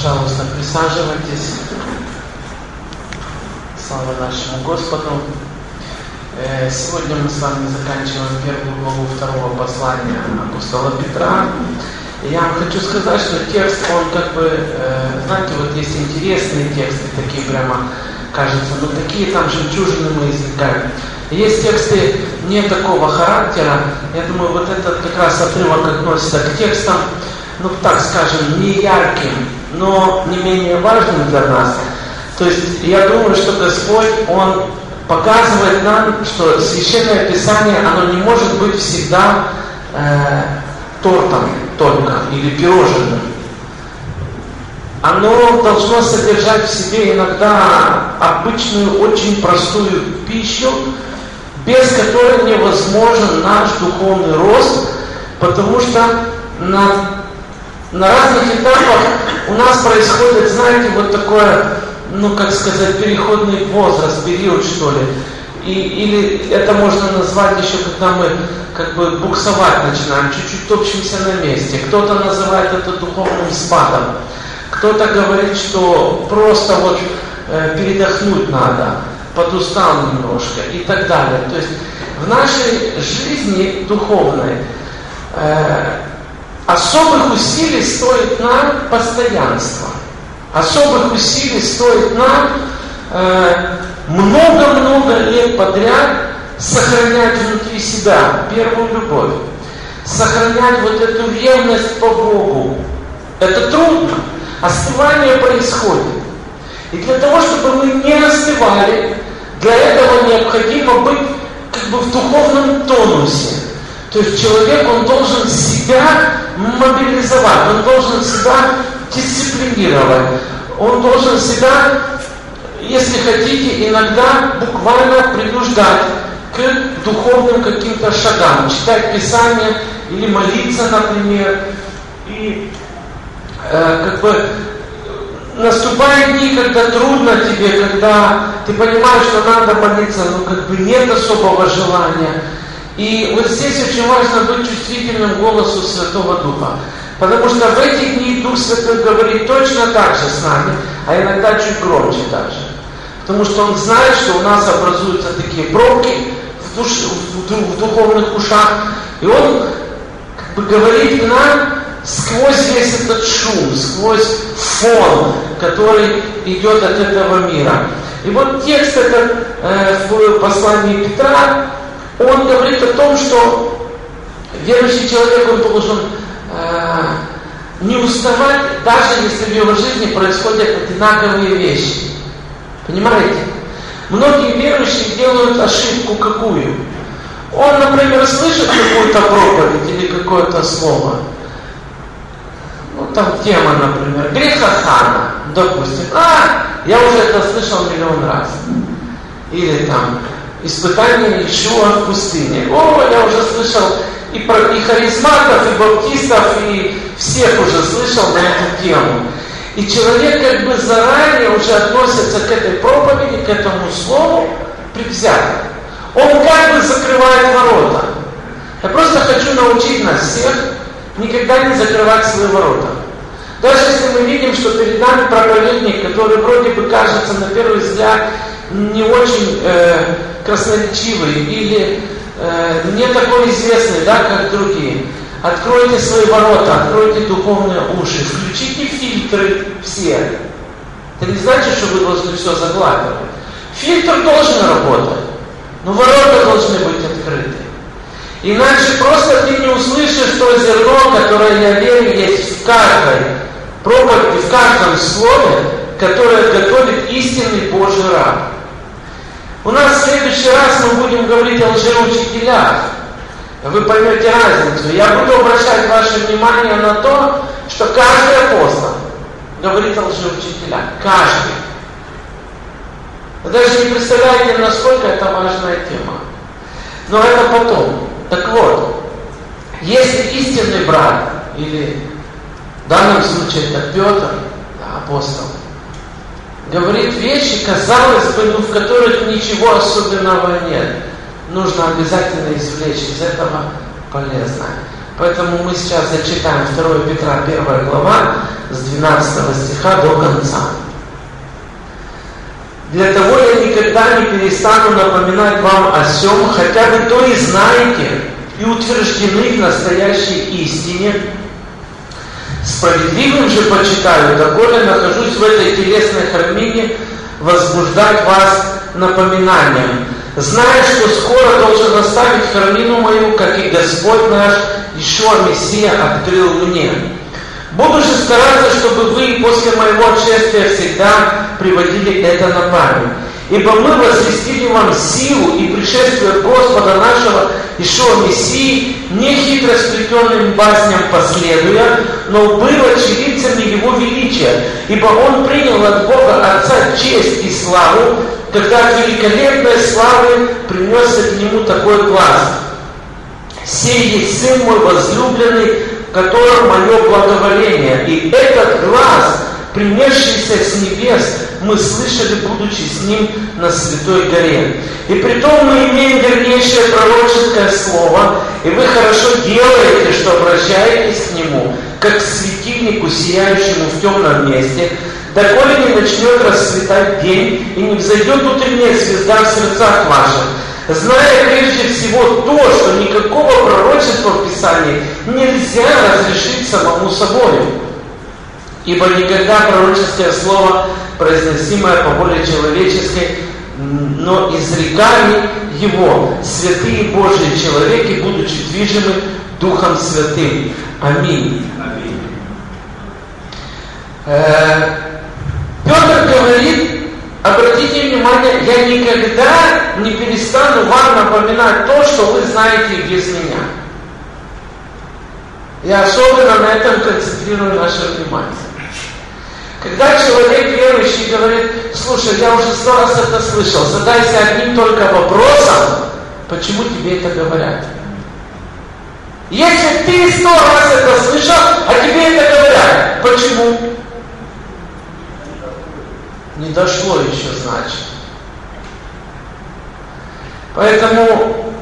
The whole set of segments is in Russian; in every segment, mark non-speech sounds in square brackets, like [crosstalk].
Пожалуйста, присаживайтесь. Слава нашему Господу. Э, сегодня мы с вами заканчиваем первую главу второго послания апостола Петра. Я вам хочу сказать, что текст, он как бы, э, знаете, вот есть интересные тексты, такие прямо, кажется, ну такие там жемчужины мы извлекаем. Есть тексты не такого характера. Я думаю, вот этот как раз отрывок относится к текстам, ну так скажем, не ярким, но не менее важным для нас. То есть я думаю, что Господь, Он показывает нам, что Священное Писание, оно не может быть всегда э, тортом только или пирожным. Оно должно содержать в себе иногда обычную, очень простую пищу, без которой невозможен наш духовный рост, потому что на на разных этапах у нас происходит, знаете, вот такое, ну, как сказать, переходный возраст, период, что ли. И, или это можно назвать еще, когда мы как бы буксовать начинаем, чуть-чуть топчемся на месте. Кто-то называет это духовным спадом. Кто-то говорит, что просто вот э, передохнуть надо, подустал немножко и так далее. То есть в нашей жизни духовной э, Особых усилий стоит нам постоянство. Особых усилий стоит нам э, много-много э, лет подряд сохранять внутри себя первую любовь. Сохранять вот эту ревность по Богу. Это трудно. Остывание происходит. И для того, чтобы мы не остывали, для этого необходимо быть как бы в духовном тонусе. То есть человек, он должен себя мобилизовать, он должен себя дисциплинировать, он должен себя, если хотите, иногда буквально принуждать к духовным каким-то шагам, читать Писание или молиться, например, и э, как бы наступают дни, когда трудно тебе, когда ты понимаешь, что надо молиться, но как бы нет особого желания. И вот здесь очень важно быть чувствительным голосу Святого Духа. Потому что в эти дни Дух Святой говорит точно так же с нами, а иногда чуть громче также. Потому что Он знает, что у нас образуются такие пробки в, душ, в, в духовных ушах. И Он как бы говорит нам сквозь весь этот шум, сквозь фон, который идет от этого мира. И вот текст этот э, в послании Петра, он говорит о том, что верующий человек, он должен э, не уставать, даже если в его жизни происходят одинаковые вещи. Понимаете? Многие верующие делают ошибку какую? Он, например, слышит какую-то проповедь или какое-то слово. Ну, там тема, например, грехохана, допустим. А, я уже это слышал миллион раз. Или там, испытание Ишуа в пустыне. О, я уже слышал и, про, и харизматов, и баптистов, и всех уже слышал на эту тему. И человек как бы заранее уже относится к этой проповеди, к этому слову предвзято. Он как бы закрывает ворота. Я просто хочу научить нас всех никогда не закрывать свои ворота. Даже если мы видим, что перед нами проповедник, который вроде бы кажется на первый взгляд не очень э, красноречивый или э, не такой известный, да, как другие. Откройте свои ворота, откройте духовные уши, включите фильтры все. Это не значит, что вы должны все заглатывать. Фильтр должен работать, но ворота должны быть открыты. Иначе просто ты не услышишь то зерно, которое, я верю, есть в каждой проповеди, в каждом слове, которое готовит истинный Божий раб. У нас в следующий раз мы будем говорить о лжеучителях. Вы поймете разницу. Я буду обращать ваше внимание на то, что каждый апостол говорит о лжеучителях. Каждый. Вы даже не представляете, насколько это важная тема. Но это потом. Так вот, если истинный брат, или в данном случае это Петр, да, апостол, говорит вещи, казалось бы, ну, в которых ничего особенного нет. Нужно обязательно извлечь из этого полезное. Поэтому мы сейчас зачитаем 2 Петра 1 глава с 12 стиха до конца. Для того я никогда не перестану напоминать вам о сем, хотя вы то и знаете, и утверждены в настоящей истине. Справедливым же почитаю, доколе нахожусь в этой телесной храмине, возбуждать вас напоминанием, зная, что скоро должен оставить храмину мою, как и Господь наш, Ишуа Мессия открыл мне. Буду же стараться, чтобы вы после моего отшествия всегда приводили это на память. Ибо мы возвестили вам силу и пришествие Господа нашего Ишуа Мессии, не хитро сплетенным басням последуя, но был очевидцами Его величия, ибо Он принял от Бога Отца честь и славу, когда от великолепной славы принесся к Нему такой глаз. «Сей есть Сын мой возлюбленный, которым мое благоволение». И этот глаз, принесшийся с небес, мы слышали, будучи с Ним на Святой горе. И при том мы имеем вернейшее пророческое слово, и вы хорошо делаете, что обращаетесь к Нему, как к светильнику, сияющему в темном месте, доколе не начнет расцветать день, и не взойдет утренняя звезда в сердцах ваших, зная прежде всего то, что никакого пророчества в Писании нельзя разрешить самому собой. Ибо никогда пророческое слово, произносимое по воле человеческой, но изрекали его святые Божьи человеки, будучи движимы Духом Святым. Аминь. Аминь. Э, Петр говорит, обратите внимание, я никогда не перестану вам напоминать то, что вы знаете без меня. Я особенно на этом концентрирую наше внимание. Когда человек верующий говорит, слушай, я уже сто раз это слышал, задайся одним только вопросом, почему тебе это говорят. Если ты сто раз это слышал, а тебе это говорят, почему? Не дошло еще, значит. Поэтому,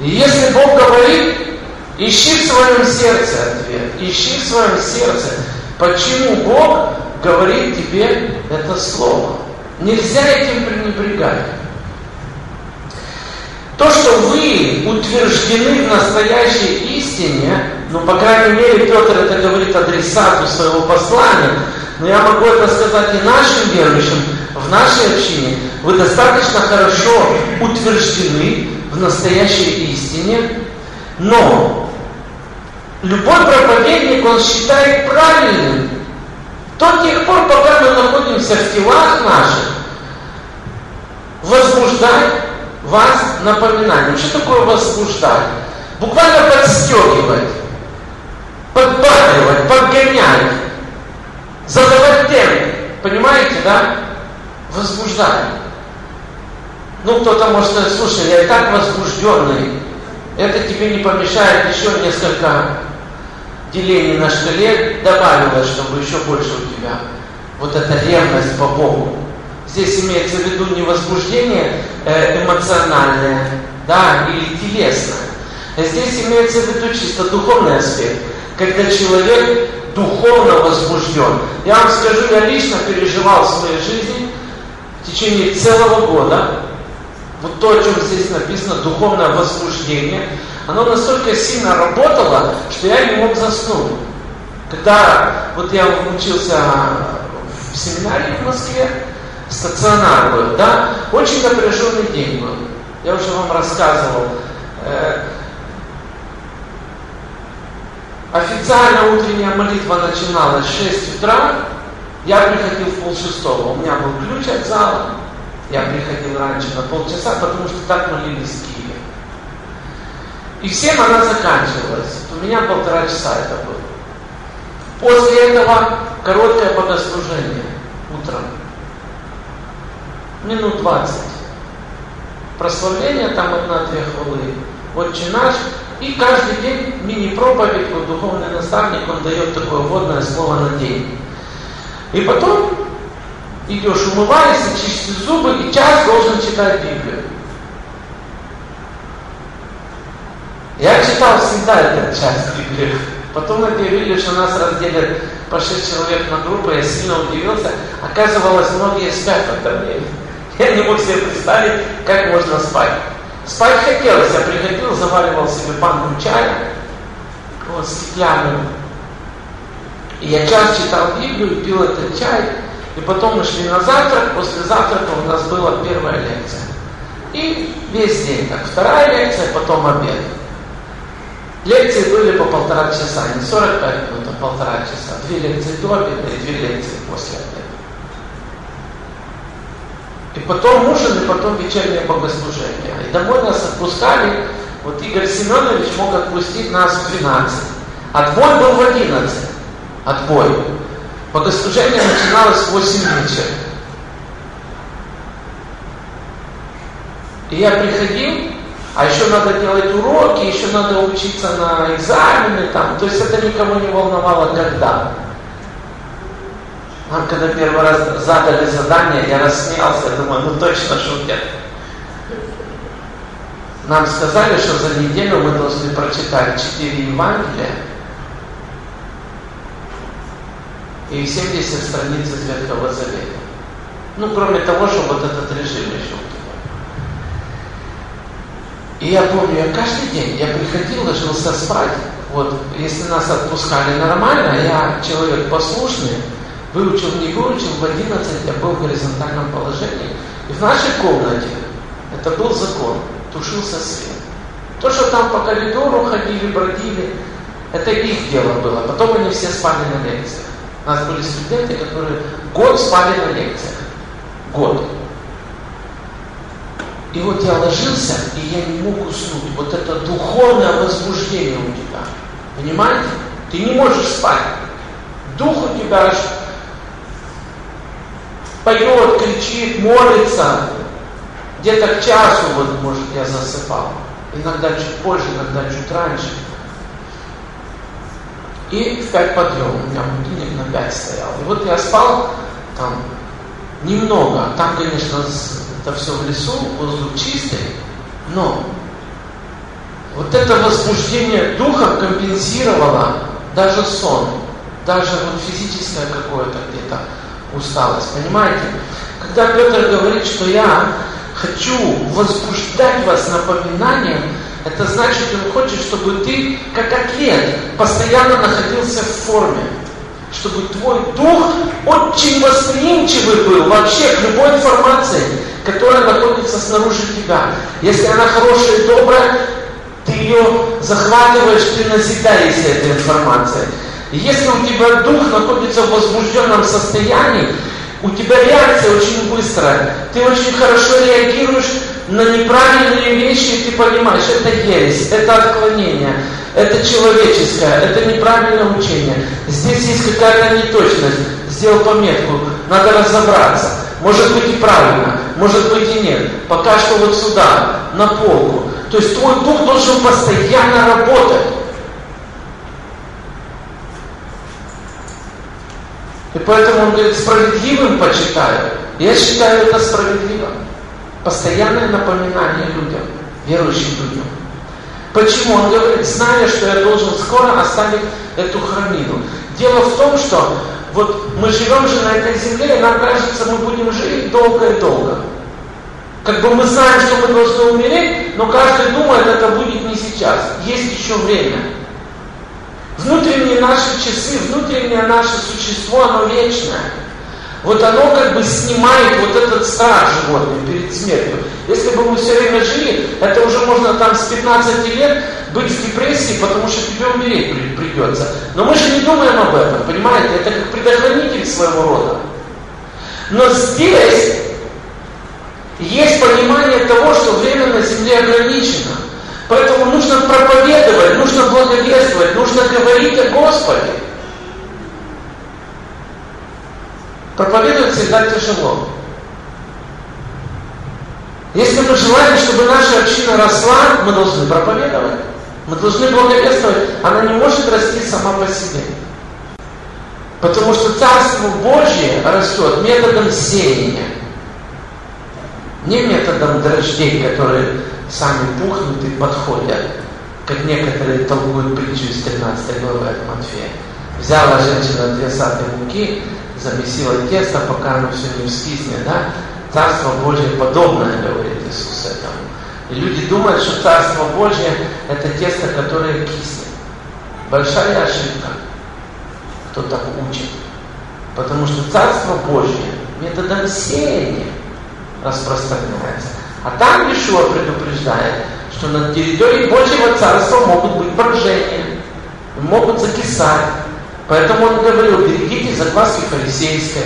если Бог говорит, ищи в своем сердце ответ, ищи в своем сердце, почему Бог говорит тебе это слово. Нельзя этим пренебрегать. То, что вы утверждены в настоящей истине, ну, по крайней мере, Петр это говорит адресату своего послания, но я могу это сказать и нашим верующим, в нашей общине, вы достаточно хорошо утверждены в настоящей истине, но любой проповедник, он считает правильным до тех пор, пока мы находимся в телах наших, возбуждать вас напоминанием. Что такое возбуждать? Буквально подстегивать, подбадривать, подгонять, задавать темп. Понимаете, да? Возбуждать. Ну, кто-то может сказать, слушай, я и так возбужденный. Это тебе не помешает еще несколько делений на шкале добавилось, чтобы еще больше у тебя вот эта ревность по Богу. Здесь имеется в виду не возбуждение э, эмоциональное, да, или телесное. Здесь имеется в виду чисто духовный аспект, когда человек духовно возбужден. Я вам скажу, я лично переживал в своей жизни в течение целого года вот то, о чем здесь написано, духовное возбуждение, оно настолько сильно работало, что я не мог заснуть. Когда вот я учился в семинаре в Москве, стационар был, да, очень напряженный день был. Я уже вам рассказывал. Э, официально утренняя молитва начиналась в 6 утра, я приходил в полшестого, у меня был ключ от зала, я приходил раньше на полчаса, потому что так молились в Киеве. И всем она заканчивалась. У меня полтора часа это было. После этого короткое богослужение утром. Минут 20. Прославление там одна-две хвалы. Отче наш. И каждый день мини-проповедь, духовный наставник, он дает такое водное слово на день. И потом идешь, умываешься, чистишь зубы и час должен читать Библию. Я читал всегда этот частый грех. Потом объявили, что нас разделят по шесть человек на группы, я сильно удивился. Оказывалось, многие спят в это время. Я не мог себе представить, как можно спать. Спать хотелось, я приходил, заваривал себе банку чая, вот стеклянную. И я час читал Библию, пил этот чай, и потом мы шли на завтрак, после завтрака у нас была первая лекция. И весь день так, вторая лекция, потом обед. Лекции были по полтора часа, не 45 минут, а полтора часа. Две лекции до обеда и две лекции после обеда. И потом ужин, и потом вечернее богослужение. И домой нас отпускали. Вот Игорь Семенович мог отпустить нас в 12. Отбой был в 11. Отбой. Богослужение начиналось в 8 вечера. И я приходил, а еще надо делать уроки, еще надо учиться на экзамены там. То есть это никого не волновало когда. Нам когда первый раз задали задание, я рассмеялся, думаю, ну точно шутят. Нам сказали, что за неделю мы должны прочитать 4 Евангелия и 70 страниц из Ветхого Завета. Ну, кроме того, что вот этот режим еще и я помню, я каждый день, я приходил, ложился спать. Вот, если нас отпускали нормально, я человек послушный, выучил, не выучил, в 11 я был в горизонтальном положении. И в нашей комнате, это был закон, тушился свет. То, что там по коридору ходили, бродили, это их дело было. Потом они все спали на лекциях. У нас были студенты, которые год спали на лекциях. Год. И вот я ложился, и я не мог уснуть. Вот это духовное возбуждение у тебя. Понимаете? Ты не можешь спать. Дух у тебя аж поет, кричит, молится. Где-то к часу, вот, может, я засыпал. Иногда чуть позже, иногда чуть раньше. И в пять подъем. У меня будильник на пять стоял. И вот я спал там немного. Там, конечно, это все в лесу, воздух чистый, но вот это возбуждение духа компенсировало даже сон, даже вот физическое какое-то где-то усталость, понимаете? Когда Петр говорит, что я хочу возбуждать вас напоминанием, это значит, он хочет, чтобы ты, как атлет, постоянно находился в форме чтобы твой дух очень восприимчивый был вообще к любой информации, которая находится снаружи тебя. Если она хорошая и добрая, ты ее захватываешь, ты назидаешься этой информацией. И если у тебя дух находится в возбужденном состоянии, у тебя реакция очень быстрая. Ты очень хорошо реагируешь на неправильные вещи, и ты понимаешь, это ересь, это отклонение, это человеческое, это неправильное учение. Здесь есть какая-то неточность. Сделал пометку, надо разобраться. Может быть и правильно, может быть и нет. Пока что вот сюда, на полку. То есть твой дух должен постоянно работать. И поэтому он говорит, справедливым почитаю. Я считаю это справедливым. Постоянное напоминание людям, верующим людям. Почему? Он говорит, зная, что я должен скоро оставить эту храмину. Дело в том, что вот мы живем же на этой земле, и нам кажется, мы будем жить долго и долго. Как бы мы знаем, что мы должны умереть, но каждый думает, это будет не сейчас. Есть еще время. Внутренние наши часы, внутреннее наше существо, оно вечное. Вот оно как бы снимает вот этот страх животный перед смертью. Если бы мы все время жили, это уже можно там с 15 лет быть в депрессии, потому что тебе умереть придется. Но мы же не думаем об этом, понимаете? Это как предохранитель своего рода. Но здесь есть понимание того, что время на земле ограничено. Поэтому нужно проповедовать, нужно благовествовать, нужно говорить о Господе. Проповедовать всегда тяжело. Если мы желаем, чтобы наша община росла, мы должны проповедовать. Мы должны благовествовать. Она не может расти сама по себе. Потому что Царство Божье растет методом сеяния. Не методом дрождей, которые сами пухнут и подходят как некоторые толкуют притчу из 13 главы от Матфея. Взяла женщина две саты муки, замесила тесто, пока оно все не вскиснет, да? Царство Божье подобное, говорит Иисус этому. И люди думают, что Царство Божье – это тесто, которое киснет. Большая ошибка. Кто так учит. Потому что Царство Божье методом сеяния распространяется. А там Ишуа предупреждает, что на территории Божьего Царства могут быть поражения, могут закисать. Поэтому он говорил, берегите закваски фарисейской.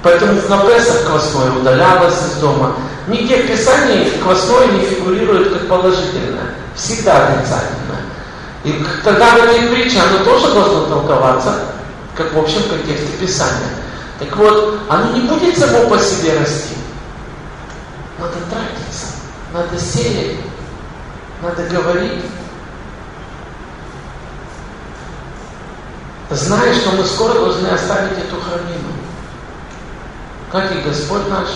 Поэтому на Песах квасное удалялось из дома. Нигде в Писании квасное не фигурирует как положительное. Всегда отрицательное. И тогда в этой притче оно тоже должно толковаться, как в общем контексте Писания. Так вот, оно не будет само по себе расти. Надо тратиться, надо сеять, надо говорить. Зная, что мы скоро должны оставить эту храмину. Как и Господь наш,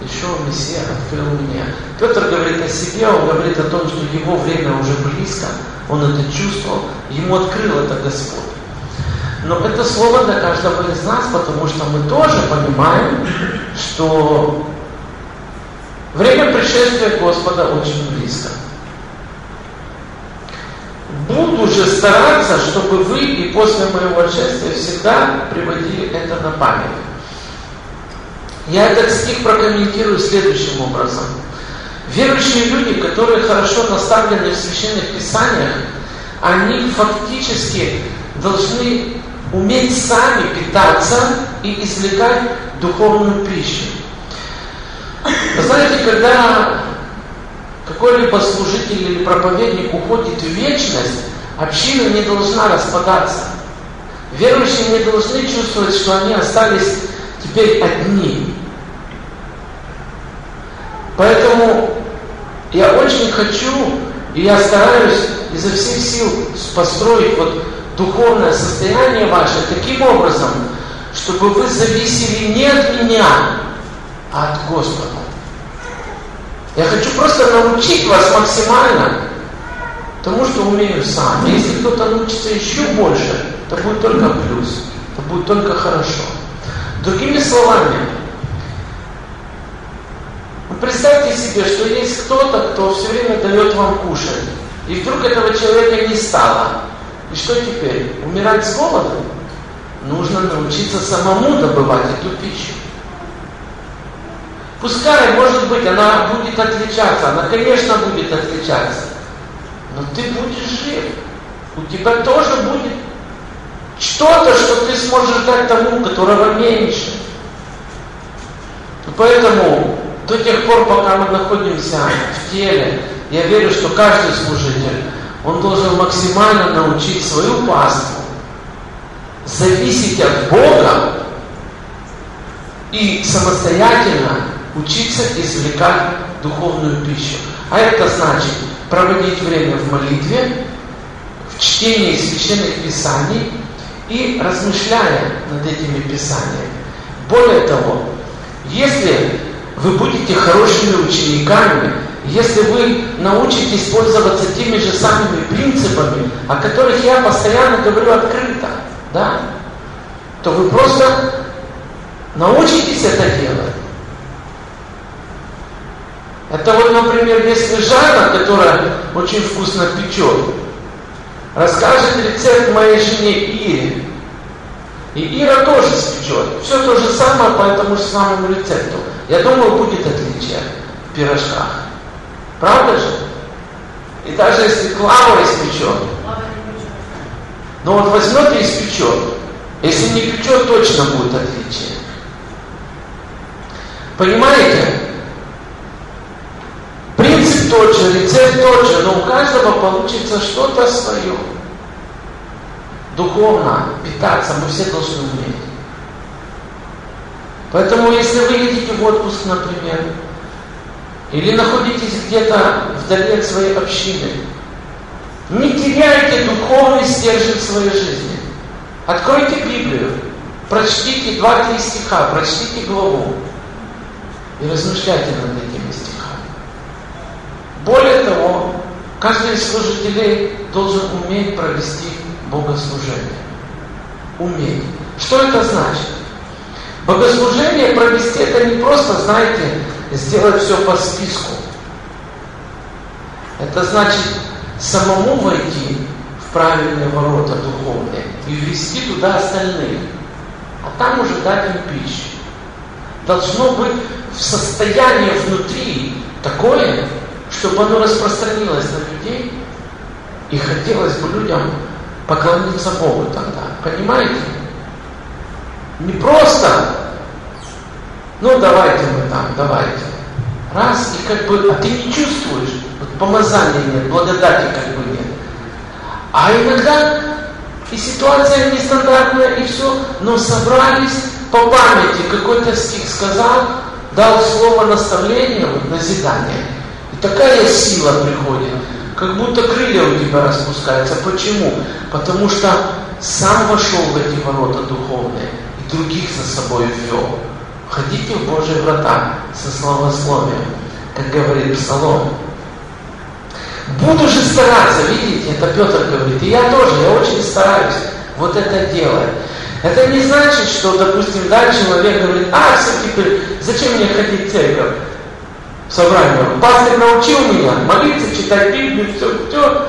еще Мессия открыл меня. Петр говорит о себе, он говорит о том, что его время уже близко, он это чувствовал, ему открыл это Господь. Но это слово для каждого из нас, потому что мы тоже понимаем, что время пришествия Господа очень близко. Буду же стараться, чтобы вы и после моего отшествия всегда приводили это на память. Я этот стих прокомментирую следующим образом. Верующие люди, которые хорошо наставлены в священных писаниях, они фактически должны уметь сами питаться и извлекать духовную пищу. знаете, когда какой-либо служитель или проповедник уходит в вечность, община не должна распадаться. Верующие не должны чувствовать, что они остались теперь одни. Поэтому я очень хочу, и я стараюсь изо всех сил построить вот духовное состояние ваше таким образом, чтобы вы зависели не от меня, а от Господа. Я хочу просто научить вас максимально тому, что умею сам. Если кто-то научится еще больше, то будет только плюс, то будет только хорошо. Другими словами, представьте себе, что есть кто-то, кто все время дает вам кушать, и вдруг этого человека не стало. И что теперь? Умирать с голоду? Нужно научиться самому добывать эту пищу. Пускай, может быть, она будет отличаться, она, конечно, будет отличаться, но ты будешь жив. У тебя тоже будет что-то, что ты сможешь дать тому, которого меньше. Поэтому до тех пор, пока мы находимся в теле, я верю, что каждый служитель он должен максимально научить свою паству зависеть от Бога и самостоятельно учиться извлекать духовную пищу. А это значит проводить время в молитве, в чтении священных писаний и размышляя над этими писаниями. Более того, если вы будете хорошими учениками, если вы научитесь пользоваться теми же самыми принципами, о которых я постоянно говорю открыто, да, то вы просто научитесь это делать. Это вот, например, если Жанна, которая очень вкусно печет, расскажет рецепт моей жене Ире, и Ира тоже спечет. Все то же самое по этому же самому рецепту. Я думаю, будет отличие в пирожках. Правда же? И даже если Клава испечет, ну вот возьмет и испечет. Если не печет, точно будет отличие. Понимаете? Тот же, рецепт тот же, но у каждого получится что-то свое. Духовно питаться мы все должны уметь. Поэтому, если вы едете в отпуск, например, или находитесь где-то вдали от своей общины, не теряйте духовный стержень своей жизни. Откройте Библию, прочтите два-три стиха, прочтите главу и размышляйте над стихами. Более того, Каждый из служителей должен уметь провести богослужение. Уметь. Что это значит? Богослужение провести это не просто, знаете, сделать все по списку. Это значит самому войти в правильные ворота духовные и ввести туда остальных, а там уже дать им пищу. Должно быть в состоянии внутри такое, чтобы оно распространилось на людей, и хотелось бы людям поклониться Богу тогда. Понимаете? Не просто, ну давайте мы там, давайте. Раз, и как бы, а ты не чувствуешь, вот помазания нет, благодати как бы нет. А иногда и ситуация нестандартная, и все, но собрались по памяти, какой-то стих сказал, дал слово наставления, вот, назидание. Такая сила приходит, как будто крылья у тебя распускаются. Почему? Потому что сам вошел в эти ворота духовные и других за собой ввел. Ходите в Божьи врата со словословием, как говорит Псалом. Буду же стараться, видите, это Петр говорит, и я тоже, я очень стараюсь вот это делать. Это не значит, что, допустим, да, человек говорит, а, все теперь, зачем мне ходить в церковь? Собрание. Пастор научил меня молиться, читать Библию, все, все.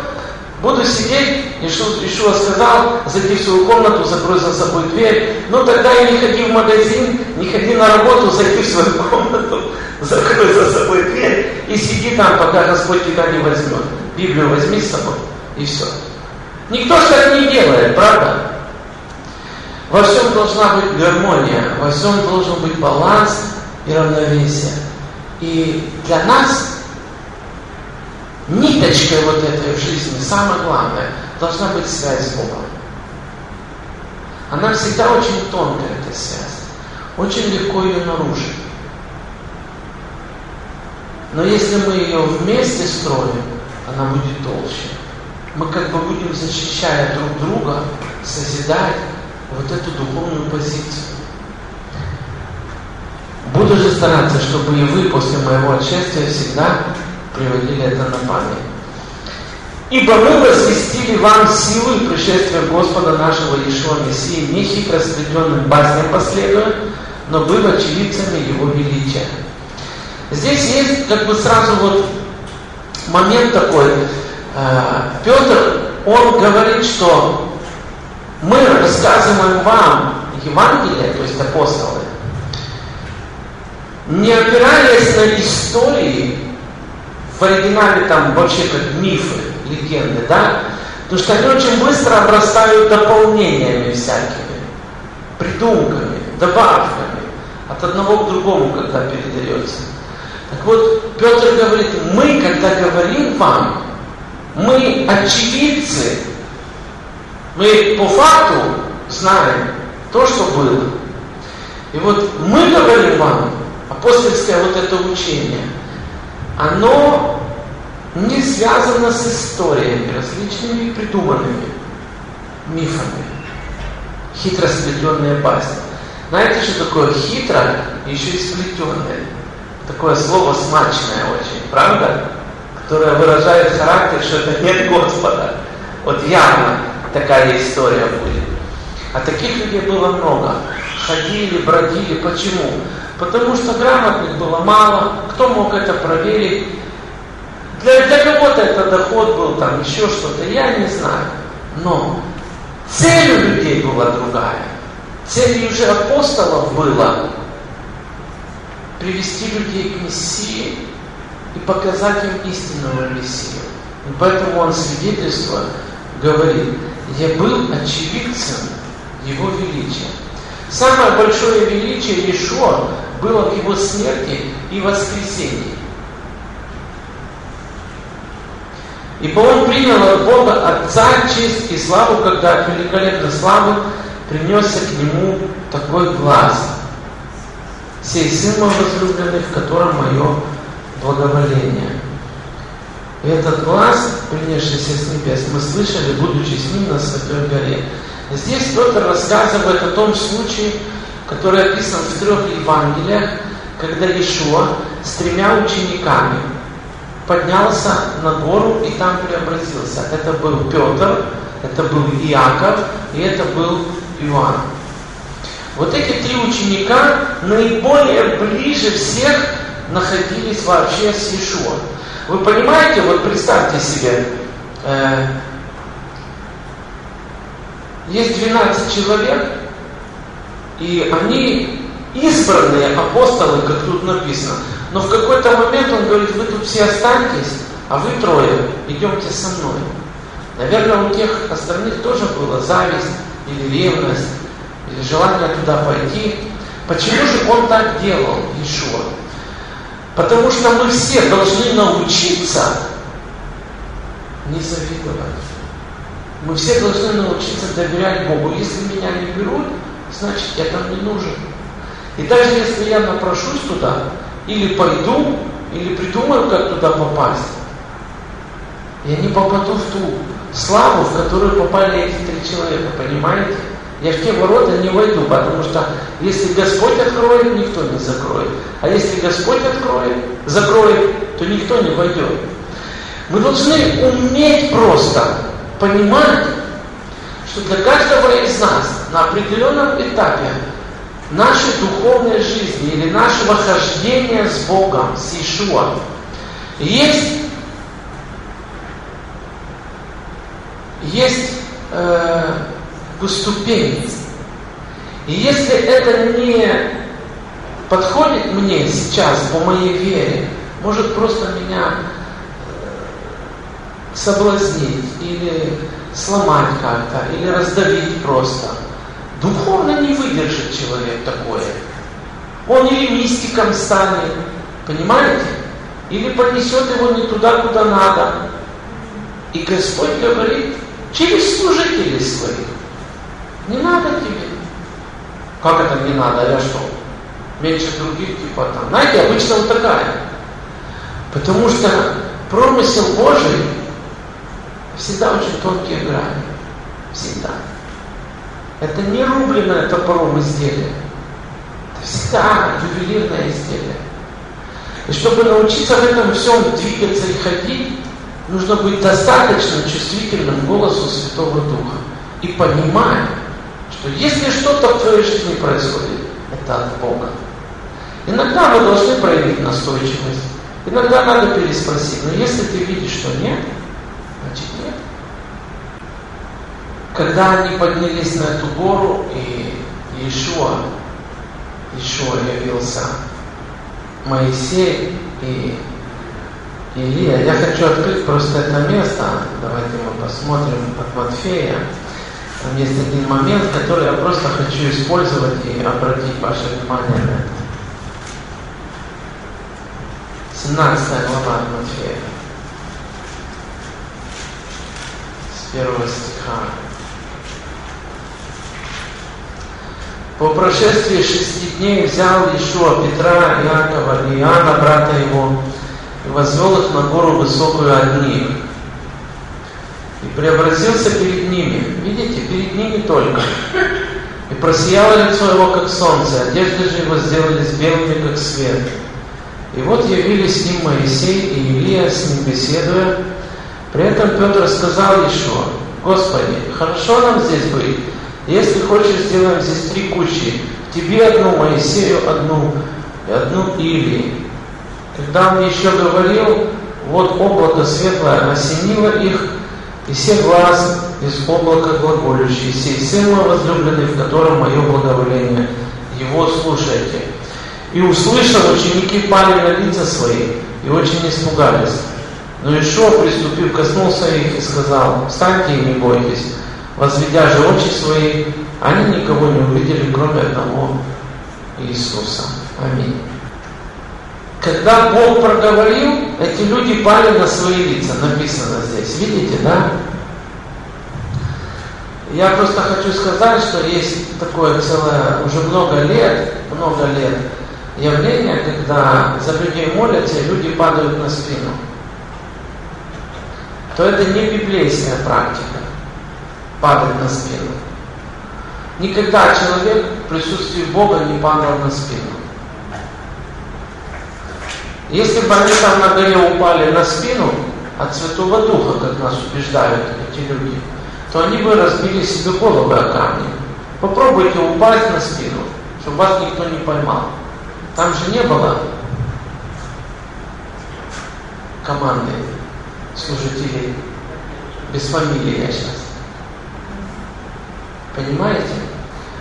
Буду сидеть, Ишуа, Ишуа сказал, зайди в свою комнату, закрой за собой дверь. Ну тогда и не ходи в магазин, не ходи на работу, зайди в свою комнату, [laughs] закрой за собой дверь и сиди там, пока Господь тебя не возьмет. Библию возьми с собой, и все. Никто же так не делает, правда? Во всем должна быть гармония, во всем должен быть баланс и равновесие. И для нас ниточкой вот этой жизни, самое главное, должна быть связь с Богом. Она всегда очень тонкая, эта связь. Очень легко ее нарушить. Но если мы ее вместе строим, она будет толще. Мы как бы будем, защищая друг друга, созидать вот эту духовную позицию. Буду же стараться, чтобы и вы после моего отшествия всегда приводили это на память. Ибо мы возвестили вам силу и пришествие Господа нашего Иешуа Мессии не хитро сплетенным басням последуя, но быв очевидцами Его величия. Здесь есть как бы сразу вот момент такой. Э, Петр, он говорит, что мы рассказываем вам Евангелие, то есть апостолы, не опираясь на истории, в оригинале там вообще как мифы, легенды, да? Потому что они очень быстро обрастают дополнениями всякими, придумками, добавками, от одного к другому, когда передается. Так вот, Петр говорит, мы, когда говорим вам, мы очевидцы, мы по факту знаем то, что было. И вот мы говорим вам, апостольское вот это учение, оно не связано с историями, различными придуманными мифами, хитро сплетенные басни. Знаете, что такое хитро, еще и сплетенное? Такое слово смачное очень, правда? Которое выражает характер, что это нет Господа. Вот явно такая история будет. А таких людей было много. Ходили, бродили. Почему? Потому что грамотных было мало. Кто мог это проверить? Для, для кого-то это доход был, там еще что-то, я не знаю. Но цель у людей была другая. Целью же апостолов было привести людей к Мессии и показать им истинного Мессию. И поэтому он свидетельство говорит, я был очевидцем Его величия. Самое большое величие Иешуа было в Его смерти и воскресении. Ибо он принял от Бога Отца честь и славу, когда от великолепной славы принесся к Нему такой глаз. Сей Сын мой возлюбленный, в котором мое благоволение. И этот глаз, принесшийся с небес, мы слышали, будучи с ним на Святой горе. Здесь Петр рассказывает о том случае, который описан в трех Евангелиях, когда Ишуа с тремя учениками поднялся на гору и там преобразился. Это был Петр, это был Иаков и это был Иоанн. Вот эти три ученика наиболее ближе всех находились вообще с Иешуа. Вы понимаете, вот представьте себе, э, есть 12 человек, и они избранные апостолы, как тут написано. Но в какой-то момент он говорит, вы тут все останетесь, а вы трое идемте со мной. Наверное, у тех остальных тоже была зависть или ревность, или желание туда пойти. Почему же он так делал, Ишуа? Потому что мы все должны научиться не завидовать. Мы все должны научиться доверять Богу. Если меня не берут, значит я там не нужен. И даже если я напрошусь туда, или пойду, или придумаю, как туда попасть, я не попаду в ту славу, в которую попали эти три человека, понимаете? Я в те ворота не войду, потому что если Господь откроет, никто не закроет. А если Господь откроет, закроет, то никто не войдет. Мы должны уметь просто понимать, что для каждого из нас на определенном этапе нашей духовной жизни или нашего хождения с Богом, с Иешуа, есть, есть э, ступени. И если это не подходит мне сейчас по моей вере, может просто меня соблазнить или сломать как-то, или раздавить просто. Духовно не выдержит человек такое. Он или мистиком станет, понимаете? Или понесет его не туда, куда надо. И Господь говорит через служителей своих. Не надо тебе. Как это не надо? А я что? Меньше других, типа там. Знаете, обычно вот такая. Потому что промысел Божий всегда очень тонкие грани. Всегда. Это не рубленное топором изделие. Это всегда ювелирное изделие. И чтобы научиться в этом всем двигаться и ходить, нужно быть достаточно чувствительным голосу Святого Духа и понимать, что если что-то в твоей жизни происходит, это от Бога. Иногда мы должны проявить настойчивость, иногда надо переспросить, но если ты видишь, что нет, значит нет. Когда они поднялись на эту гору, и Иешуа, Иешуа явился Моисей и Илия. Я хочу открыть просто это место. Давайте мы посмотрим от Матфея. Там есть один момент, который я просто хочу использовать и обратить ваше внимание на это. 17 глава от Матфея. С первого стиха. По прошествии шести дней взял Ишуа Петра, Иакова и Иоанна, брата его, и возвел их на гору высокую от них. И преобразился перед ними. Видите, перед ними только. И просияло лицо его, как солнце, одежды же его сделались белыми, как свет. И вот явились с ним Моисей и Илия, с ним беседуя. При этом Петр сказал Ишуа, Господи, хорошо нам здесь быть, если хочешь, сделаем здесь три кучи. Тебе одну, Моисею одну, и одну Илии. Когда он еще говорил, вот облако светлое осенило их, и все глаз из облака глаголющий, сей сын мой возлюбленный, в котором мое благоволение. Его слушайте. И услышав, ученики пали на лица свои и очень испугались. Но Ишуа, приступив, коснулся их и сказал, встаньте и не бойтесь. Возведя же очи свои, они никого не увидели, кроме одного Иисуса. Аминь. Когда Бог проговорил, эти люди пали на свои лица, написано здесь. Видите, да? Я просто хочу сказать, что есть такое целое, уже много лет, много лет, явление, когда за людей молятся, и люди падают на спину. То это не библейская практика падать на спину. Никогда человек в присутствии Бога не падал на спину. Если бы они там на горе упали на спину от Святого Духа, как нас убеждают эти люди, то они бы разбили себе головы о камни. Попробуйте упасть на спину, чтобы вас никто не поймал. Там же не было команды служителей без фамилии я сейчас. Понимаете?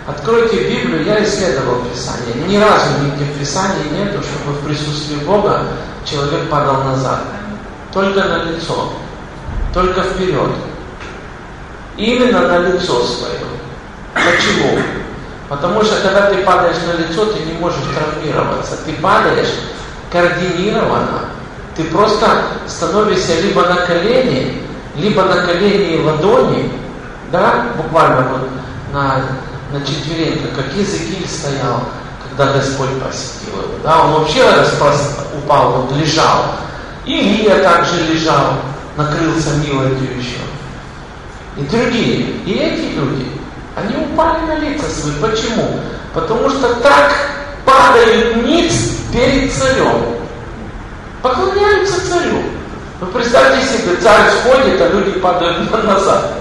Откройте Библию, я исследовал Писание. Ни разу нигде в Писании нету, чтобы в присутствии Бога человек падал назад. Только на лицо. Только вперед. Именно на лицо свое. Почему? Потому что когда ты падаешь на лицо, ты не можешь травмироваться. Ты падаешь координированно. Ты просто становишься либо на колени, либо на колени и ладони, да, буквально вот на, на четвереньках, как Иезекииль стоял, когда Господь посетил его. Да, он вообще распрос, упал, вот лежал. И Илья также лежал, накрылся милостью еще. И другие. И эти люди, они упали на лица свои. Почему? Потому что так падают ниц перед царем. Поклоняются царю. Вы представьте себе, царь сходит, а люди падают [laughs] назад.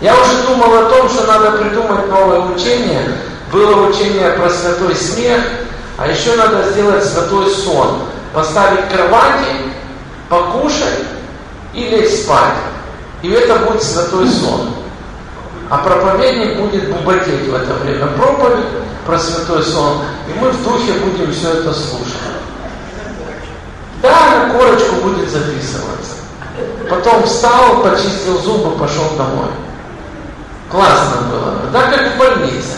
Я уже думал о том, что надо придумать новое учение. Было учение про святой смех, а еще надо сделать святой сон. Поставить кровати, покушать и лечь спать. И это будет святой сон. А проповедник будет бубатеть в это время проповедь про святой сон. И мы в духе будем все это слушать. Да, на корочку будет записываться. Потом встал, почистил зубы, пошел домой. Классно было. Да, как в больнице.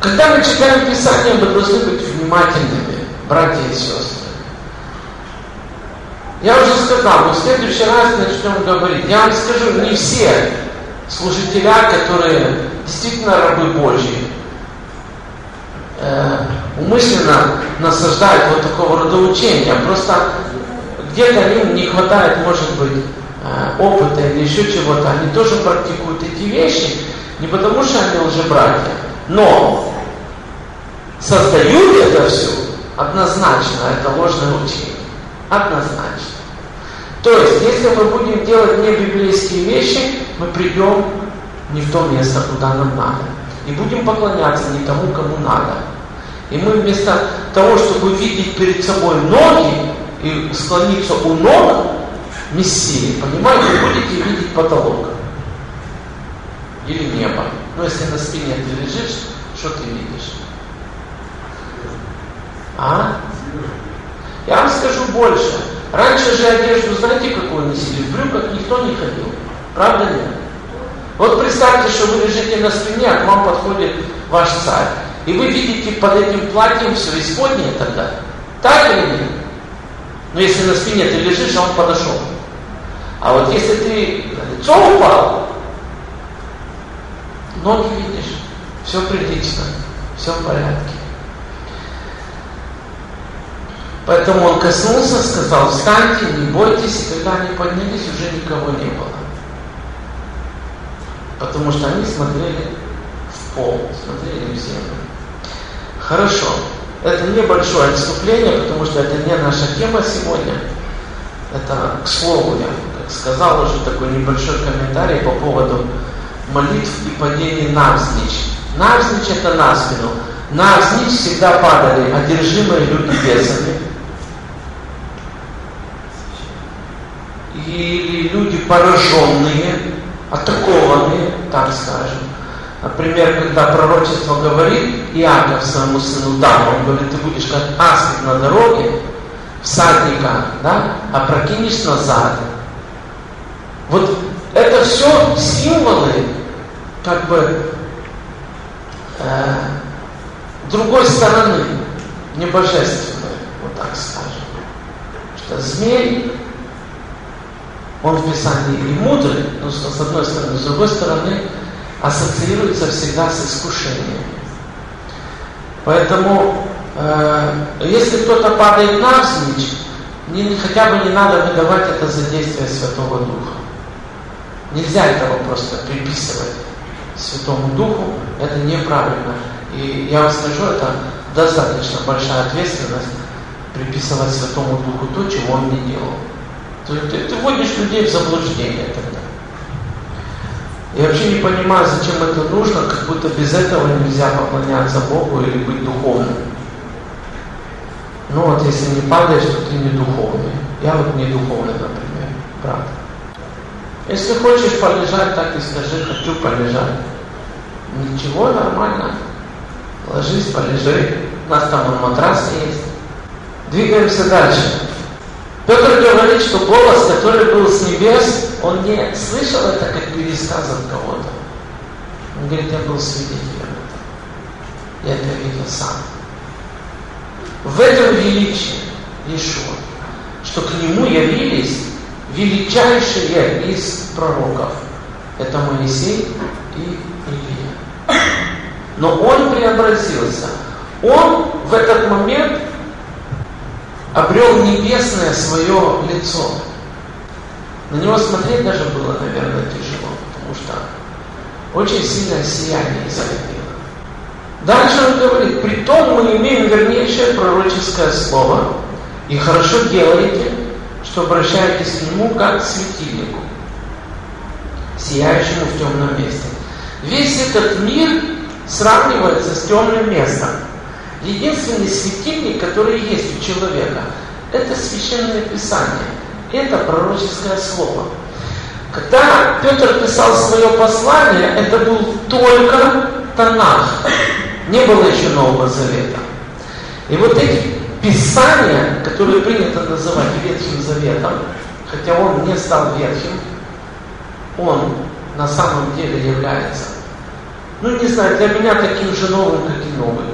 Когда мы читаем Писание, мы должны быть внимательными, братья и сестры. Я уже сказал, мы в следующий раз начнем говорить. Я вам скажу, не все служителя, которые действительно рабы Божьи, э, умышленно насаждают вот такого рода учения. Просто где-то им не хватает, может быть, опыта или еще чего-то. Они тоже практикуют эти вещи, не потому что они лжебратья, но создают это все однозначно, это ложное учение. Однозначно. То есть, если мы будем делать не библейские вещи, мы придем не в то место, куда нам надо. И будем поклоняться не тому, кому надо. И мы вместо того, чтобы видеть перед собой ноги и склониться у ног Мессии, понимаете, будете видеть потолок. Или небо. Но если на спине ты лежишь, что ты видишь? А? Я вам скажу больше. Раньше же одежду, знаете, какую носили? В брюках никто не ходил. Правда нет? Вот представьте, что вы лежите на спине, а к вам подходит ваш царь. И вы видите под этим платьем все исподнее тогда. Так или нет? Но если на спине ты лежишь, а он подошел. А вот если ты на лицо упал, ноги видишь, все прилично, все в порядке. Поэтому он коснулся, сказал, встаньте, не бойтесь, и когда они поднялись, уже никого не было. Потому что они смотрели в пол, смотрели в землю. Хорошо. Это небольшое отступление, потому что это не наша тема сегодня. Это, к слову, я сказал уже такой небольшой комментарий по поводу молитв и падений навзничь. Навзничь это на спину. Навзничь всегда падали одержимые люди бесами. Или люди пораженные, атакованные, так скажем. Например, когда пророчество говорит Иаков своему сыну да, он говорит, ты будешь как аспид на дороге, всадника, да, а прокинешь назад. Вот это все символы, как бы, э, другой стороны, небожественной, вот так скажем. Что змей, он в Писании и мудрый, но с одной стороны, с другой стороны, ассоциируется всегда с искушением. Поэтому, э, если кто-то падает навзничь, не, хотя бы не надо выдавать это за действие Святого Духа. Нельзя этого просто приписывать Святому Духу, это неправильно. И я вам скажу, это достаточно большая ответственность приписывать Святому Духу то, чего он не делал. Ты, ты, ты вводишь людей в заблуждение тогда. Я вообще не понимаю, зачем это нужно, как будто без этого нельзя поклоняться Богу или быть духовным. Ну вот если не падаешь, то ты не духовный. Я вот не духовный, например, правда. Если хочешь полежать, так и скажи, хочу полежать. Ничего, нормально. Ложись, полежи. У нас там матрас есть. Двигаемся дальше. Петр говорит, что голос, который был с небес, он не слышал это как пересказ от кого-то. Он говорит, я был свидетелем этого. Я это видел сам. В этом величии Иешуа, что к нему явились величайшие из пророков. Это Моисей и Илия. Но он преобразился. Он в этот момент обрел небесное свое лицо. На него смотреть даже было, наверное, тяжело, потому что очень сильное сияние исходило. Дальше он говорит, при том мы имеем вернейшее пророческое слово, и хорошо делаете, что обращаетесь к нему как к светильнику, сияющему в темном месте. Весь этот мир сравнивается с темным местом. Единственный светильник, который есть у человека, это священное писание, это пророческое слово. Когда Петр писал свое послание, это был только Танах. Не было еще Нового Завета. И вот эти писания, которые принято называть Ветхим Заветом, хотя он не стал ветхим, он на самом деле является, ну не знаю, для меня таким же новым, как и новый.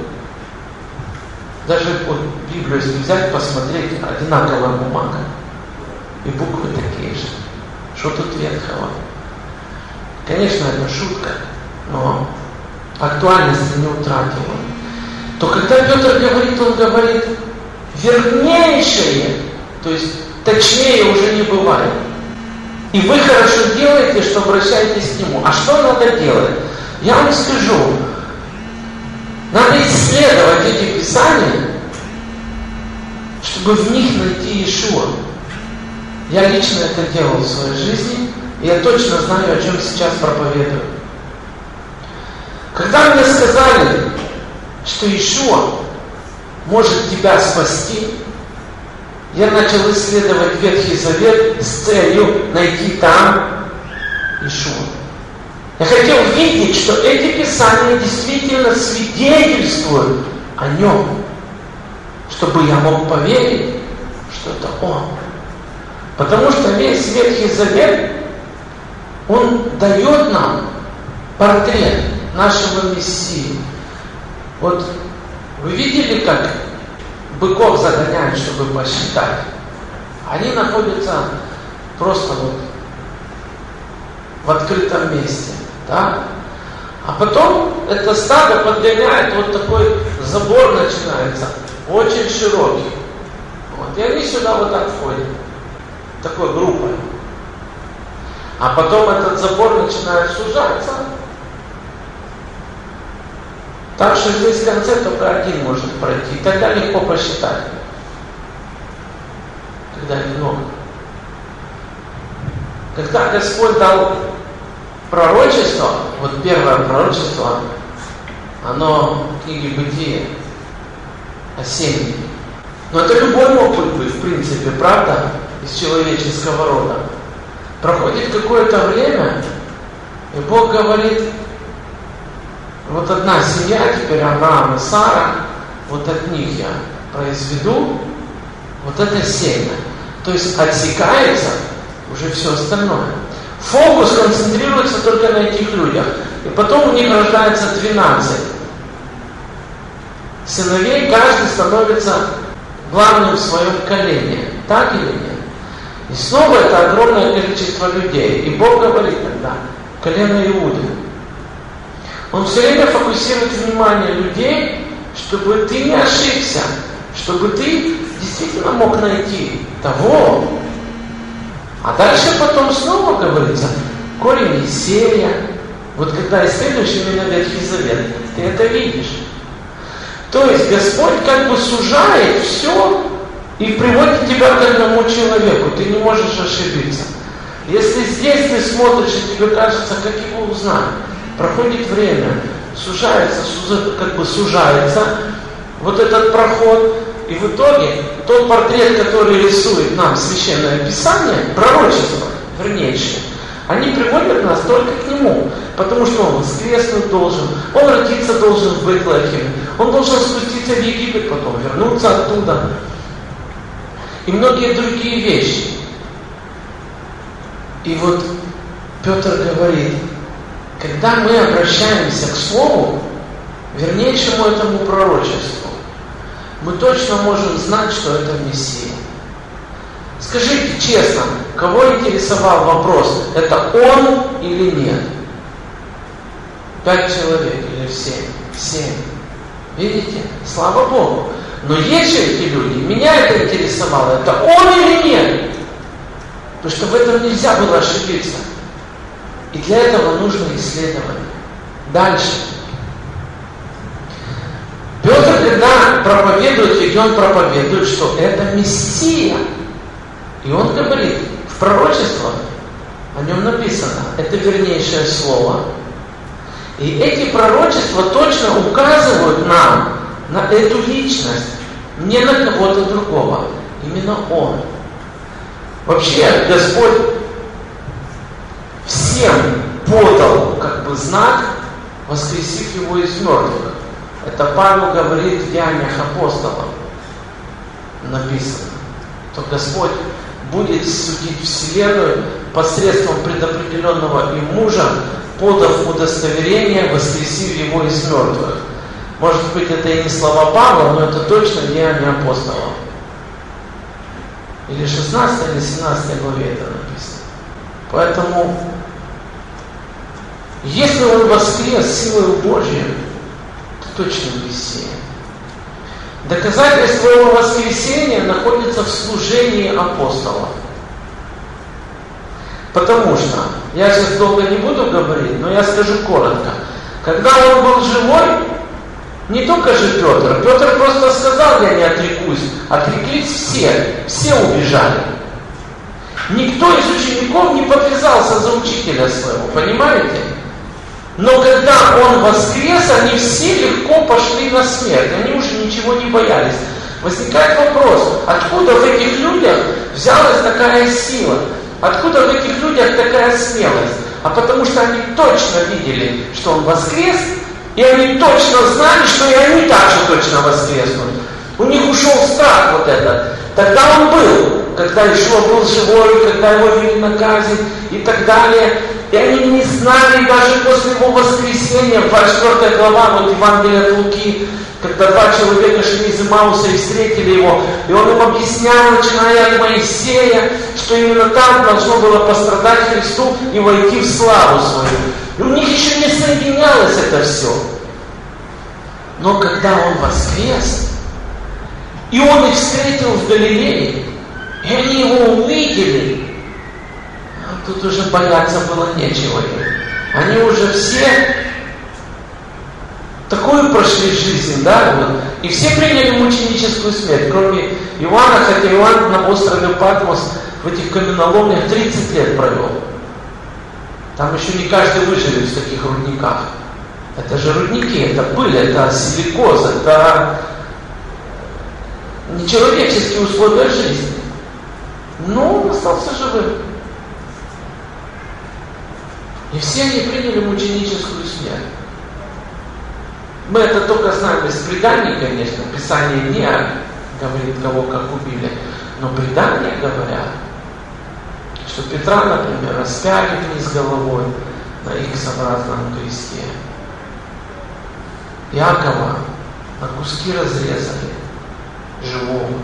Даже вот Библию, если взять, посмотреть, одинаковая бумага. И буквы такие же. Что тут ветхого? Конечно, это шутка, но актуальности не утратил То когда Петр говорит, он говорит вернейшее, то есть точнее уже не бывает. И вы хорошо делаете, что обращаетесь к Нему. А что надо делать? Я вам скажу, надо исследовать эти писания, чтобы в них найти Иешуа. Я лично это делал в своей жизни, и я точно знаю, о чем сейчас проповедую. Когда мне сказали, что Иешуа может тебя спасти, я начал исследовать Ветхий Завет с целью найти там Иешуа. Я хотел видеть, что эти писания действительно свидетельствуют о нем, чтобы я мог поверить, что это он. Потому что весь Ветхий Завет, он дает нам портрет нашего Мессии. Вот вы видели, как быков загоняют, чтобы посчитать? Они находятся просто вот в открытом месте. Да? А потом это стадо подгоняет, вот такой забор начинается, очень широкий. Вот, и они сюда вот так входят, такой группой. А потом этот забор начинает сужаться. Так что здесь в конце только один может пройти. И тогда легко посчитать. Когда немного. Когда Господь дал пророчество, вот первое пророчество, оно в книге Бытия осеннее. Но это любой мог быть, в принципе, правда, из человеческого рода. Проходит какое-то время, и Бог говорит, вот одна семья, теперь Авраам и Сара, вот от них я произведу вот это семя. То есть отсекается уже все остальное. Фокус концентрируется только на этих людях. И потом у них рождается 12 сыновей, каждый становится главным в своем колене. Так или нет? И снова это огромное количество людей. И Бог говорит тогда, колено Иуды. Он все время фокусирует внимание людей, чтобы ты не ошибся, чтобы ты действительно мог найти того, а дальше потом снова говорится, корень Есея, Вот когда исследуешь именно Ветхий Завет, ты это видишь. То есть Господь как бы сужает все и приводит тебя к одному человеку. Ты не можешь ошибиться. Если здесь ты смотришь, и тебе кажется, как его узнать, проходит время, сужается, как бы сужается вот этот проход, и в итоге тот портрет, который рисует нам Священное Писание, пророчество, вернейшее, они приводят нас только к Нему, потому что Он воскреснуть должен, Он родиться должен в Бетлахе, Он должен спуститься в Египет, потом вернуться оттуда. И многие другие вещи. И вот Петр говорит, когда мы обращаемся к Слову, вернейшему этому пророчеству, мы точно можем знать, что это Мессия. Скажите честно, кого интересовал вопрос, это он или нет? Пять человек или семь? Семь. Видите? Слава Богу. Но есть же эти люди, меня это интересовало, это он или нет? Потому что в этом нельзя было ошибиться. И для этого нужно исследование. Дальше. Петр, когда проповедует, ведь он проповедует, что это Мессия. И он говорит, в пророчествах о нем написано, это вернейшее слово. И эти пророчества точно указывают нам на эту личность, не на кого-то другого. Именно Он. Вообще Господь всем подал как бы знак, воскресив его из мертвых. Это Павел говорит в Деяниях апостолов. Написано. То Господь будет судить Вселенную посредством предопределенного им мужа, подав удостоверение, воскресив его из мертвых. Может быть, это и не слова Павла, но это точно деяние апостолов. Или 16 или 17 главе это написано. Поэтому, если он воскрес силой Божьей, то точно Мессия. Доказательство его воскресения находится в служении апостолов. Потому что, я сейчас долго не буду говорить, но я скажу коротко. Когда он был живой, не только же Петр. Петр просто сказал, я не отрекусь. Отреклись все. Все убежали. Никто из учеников не подвязался за учителя своего, понимаете? Но когда он воскрес, они все легко пошли на смерть. Они уже ничего не боялись. Возникает вопрос, откуда в этих людях взялась такая сила? Откуда в этих людях такая смелость? А потому что они точно видели, что он воскрес, и они точно знали, что и они также точно воскреснут. У них ушел страх вот этот. Тогда он был, когда Ишуа был живой, когда его вели на казнь и так далее. И они не знали даже после его воскресения, 24 глава, вот Евангелие от Луки, когда два человека шли из Имауса и встретили его, и он им объяснял, начиная от Моисея, что именно там должно было пострадать Христу и войти в славу свою. И у них еще не соединялось это все. Но когда он воскрес, и он их встретил в Галилее, и они его увидели, тут уже бояться было нечего. Они уже все такую прошли жизнь, да, вот. И все приняли мученическую смерть, кроме Иоанна, хотя Иоанн на острове Патмос в этих каменоломнях 30 лет провел. Там еще не каждый выживет в таких рудниках. Это же рудники, это пыль, это силикоз, это нечеловеческие условия жизни. Но он остался живым. И все они приняли мученическую смерть. Мы это только знаем из преданий, конечно. Писание не говорит, кого как убили. Но предания говорят, что Петра, например, распяли вниз головой на X-образном кресте. Якова на куски разрезали, живого.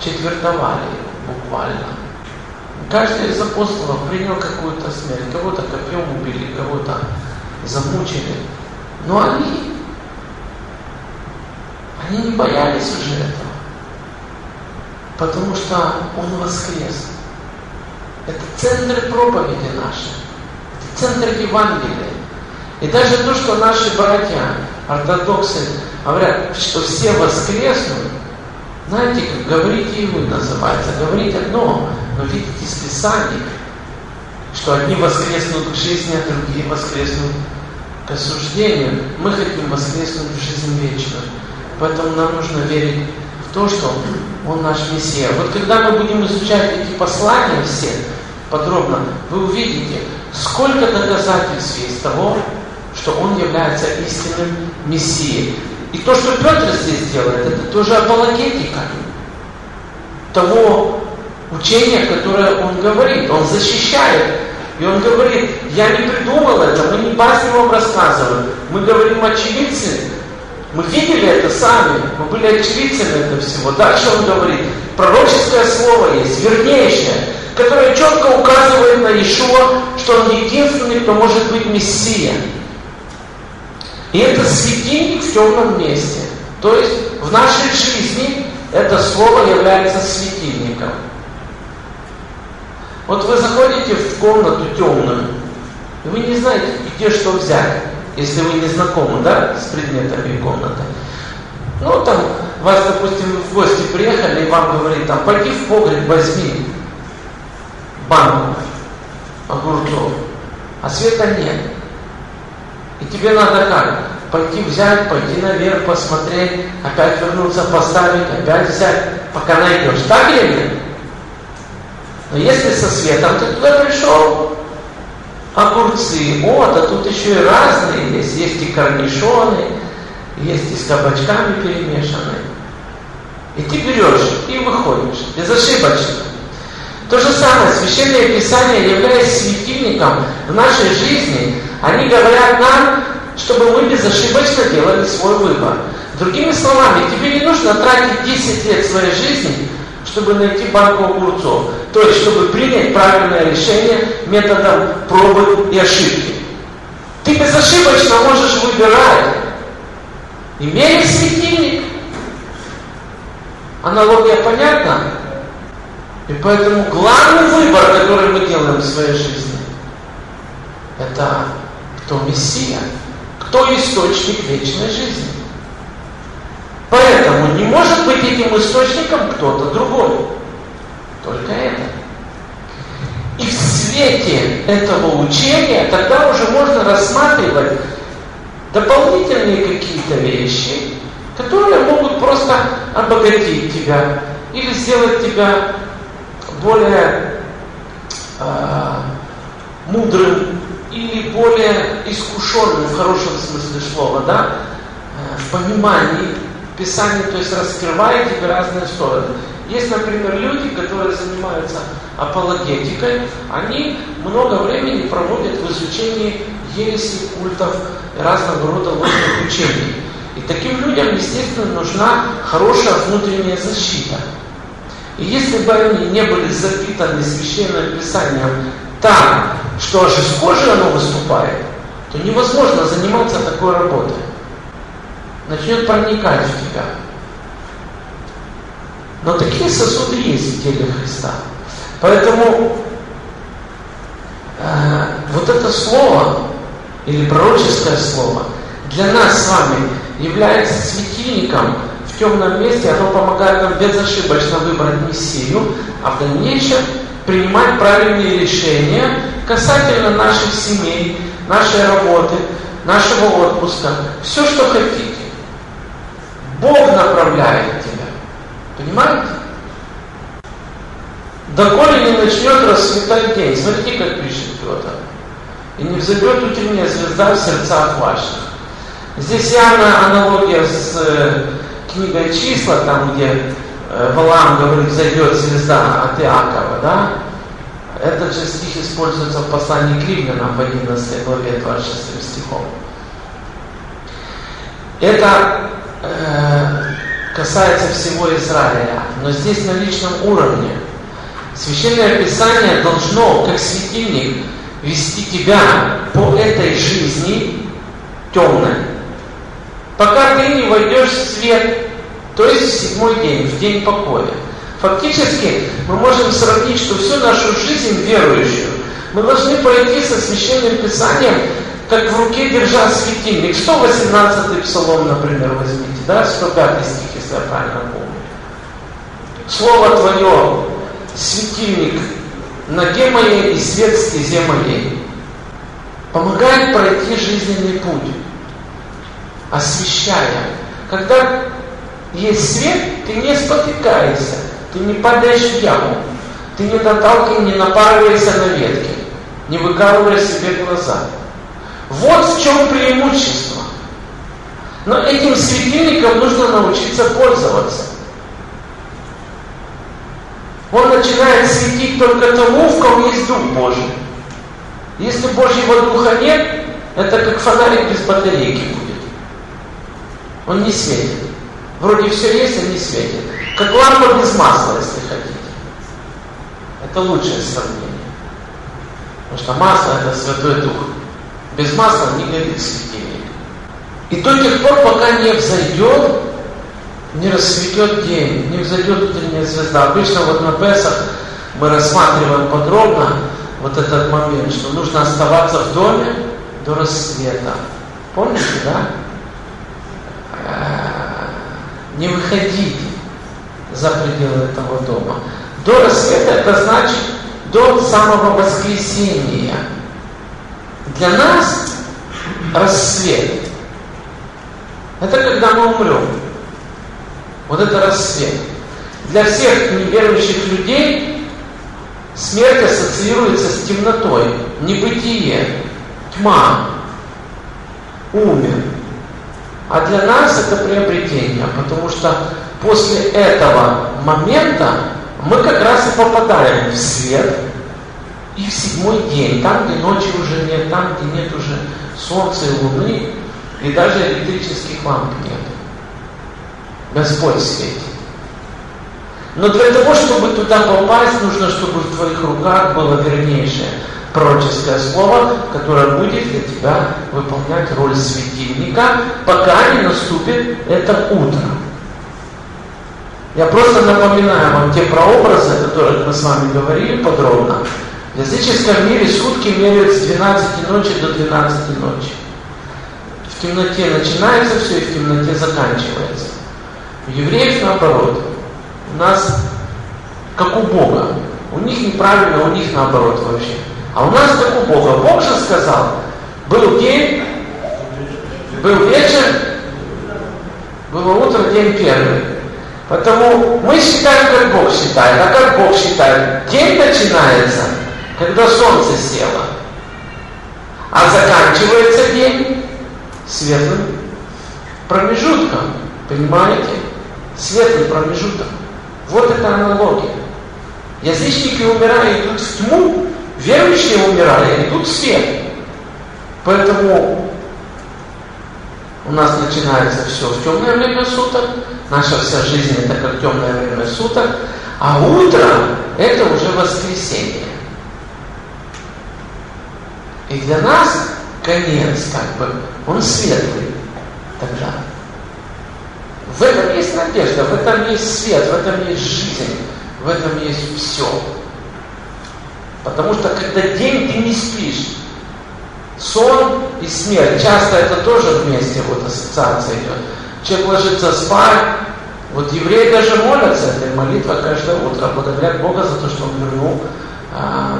Четвертовали его буквально. Каждый из апостолов принял какую-то смерть. Кого-то копьем убили, кого-то замучили. Но они, они не боялись уже этого. Потому что Он воскрес. Это центр проповеди нашей. Это центр Евангелия. И даже то, что наши братья, ортодоксы, говорят, что все воскреснут, знаете, как говорите и вы называется, говорить одно, но видите из Писания, что одни воскреснут к жизни, а другие воскреснут к осуждению. Мы хотим воскреснуть в жизнь вечную. Поэтому нам нужно верить в то, что Он наш Мессия. Вот когда мы будем изучать эти послания все подробно, вы увидите, сколько доказательств есть того, что Он является истинным Мессией. И то, что Петр здесь делает, это тоже апологетика того учения, которое он говорит. Он защищает. И он говорит, я не придумал это, мы не басни вам рассказываем. Мы говорим очевидцы. Мы видели это сами, мы были очевидцами этого всего. Дальше он говорит, пророческое слово есть, вернейшее, которое четко указывает на Ишуа, что он единственный, кто может быть Мессия. И это светильник в темном месте. То есть в нашей жизни это слово является светильником. Вот вы заходите в комнату темную, и вы не знаете, где что взять, если вы не знакомы, да, с предметами комнаты. Ну, там, вас, допустим, в гости приехали, и вам говорит, там, пойди в погреб, возьми банку огурцов, а света нет. И тебе надо как? Пойти взять, пойти наверх, посмотреть, опять вернуться, поставить, опять взять, пока найдешь. Так или нет? Но если со светом ты туда пришел, огурцы, о, да тут еще и разные есть. Есть и корнишоны, есть и с кабачками перемешанные. И ты берешь и выходишь, безошибочно. То же самое, Священное Писание, являясь светильником в нашей жизни, они говорят нам, чтобы мы безошибочно делали свой выбор. Другими словами, тебе не нужно тратить 10 лет своей жизни, чтобы найти банку огурцов. То есть, чтобы принять правильное решение методом пробы и ошибки. Ты безошибочно можешь выбирать. Имея светильник. Аналогия понятна? И поэтому главный выбор, который мы делаем в своей жизни, это кто Мессия, кто источник вечной жизни. Поэтому не может быть этим источником кто-то другой. Только это. И в свете этого учения тогда уже можно рассматривать дополнительные какие-то вещи, которые могут просто обогатить тебя или сделать тебя более э, мудрым или более искушенным в хорошем смысле слова, да, э, в понимании Писания, то есть раскрывает тебе разные стороны. Есть, например, люди, которые занимаются апологетикой, они много времени проводят в изучении ереси, культов и разного рода ложных учений. И таким людям, естественно, нужна хорошая внутренняя защита. И если бы они не были запитаны священным писанием так, что аж из кожи оно выступает, то невозможно заниматься такой работой. Начнет проникать в тебя. Но такие сосуды есть в теле Христа. Поэтому э, вот это слово, или пророческое слово, для нас с вами является светильником в темном месте, оно помогает нам безошибочно выбрать Мессию, а в дальнейшем принимать правильные решения касательно наших семей, нашей работы, нашего отпуска, все, что хотите. Бог направляет тебя. Понимаете? Доколе не начнет расцветать день. Смотрите, как пишет Петр. И не взойдет утренняя звезда в сердцах ваших. Здесь явно аналогия с э, книгой числа, там, где Э, Валам говорит, зайдет звезда от Иакова, да? Этот же стих используется в послании к Римлянам в 11 главе 26 стихом. Это э, касается всего Израиля, но здесь на личном уровне. Священное Писание должно, как светильник, вести тебя по этой жизни темной. Пока ты не войдешь в свет то есть в седьмой день, в день покоя. Фактически мы можем сравнить, что всю нашу жизнь верующую Мы должны пройти со Священным Писанием, как в руке держа светильник. 118 псалом, например, возьмите, да, 105 стих, если я правильно помню. Слово Твое, светильник ноге моей и свет стезе моей. Помогает пройти жизненный путь, освещая. Когда есть свет, ты не спотыкаешься, ты не падаешь в яму, ты не наталкиваешься, не напарываешься на ветки, не выкалываешь себе глаза. Вот в чем преимущество. Но этим светильником нужно научиться пользоваться. Он начинает светить только тому, в ком есть Дух Божий. Если Божьего Духа нет, это как фонарик без батарейки будет. Он не светит. Вроде все есть, а не светит. Как лампа без масла, если хотите. Это лучшее сравнение. Потому что масло это Святой Дух. Без масла не горит светильник. И до тех пор, пока не взойдет, не расцветет день, не взойдет утренняя звезда. Обычно вот на Песах мы рассматриваем подробно вот этот момент, что нужно оставаться в доме до рассвета. Помните, да? Э, не выходить за пределы этого дома. До рассвета это значит до самого воскресения. Для нас рассвет – это когда мы умрем. Вот это рассвет. Для всех неверующих людей смерть ассоциируется с темнотой, небытие, тьма, умер. А для нас это приобретение, потому что после этого момента мы как раз и попадаем в свет и в седьмой день, там, где ночи уже нет, там, где нет уже солнца и луны, и даже электрических ламп нет. Господь светит. Но для того, чтобы туда попасть, нужно, чтобы в твоих руках было вернейшее пророческое слово, которое будет для тебя выполнять роль светильника, пока не наступит это утро. Я просто напоминаю вам те прообразы, о которых мы с вами говорили подробно. В языческом мире сутки меряют с 12 ночи до 12 ночи. В темноте начинается все и в темноте заканчивается. У евреев наоборот. У нас как у Бога. У них неправильно, у них наоборот вообще. А у нас как у Бога. Бог же сказал, был день, был вечер, было утро, день первый. Потому мы считаем, как Бог считает. А как Бог считает? День начинается, когда солнце село. А заканчивается день светлым промежутком. Понимаете? светлый промежуток. Вот это аналогия. Язычники умирали, идут в тьму, верующие умирали, идут в свет. Поэтому у нас начинается все в темное время суток, наша вся жизнь это как темное время суток, а утро это уже воскресенье. И для нас конец, как бы, он светлый тогда. В этом есть надежда, в этом есть свет, в этом есть жизнь, в этом есть все. Потому что когда день ты не спишь, сон и смерть, часто это тоже вместе, вот ассоциация идет. Человек ложится спать, вот евреи даже молятся, этой молитва каждое утро, благодарят Бога за то, что Он вернул а.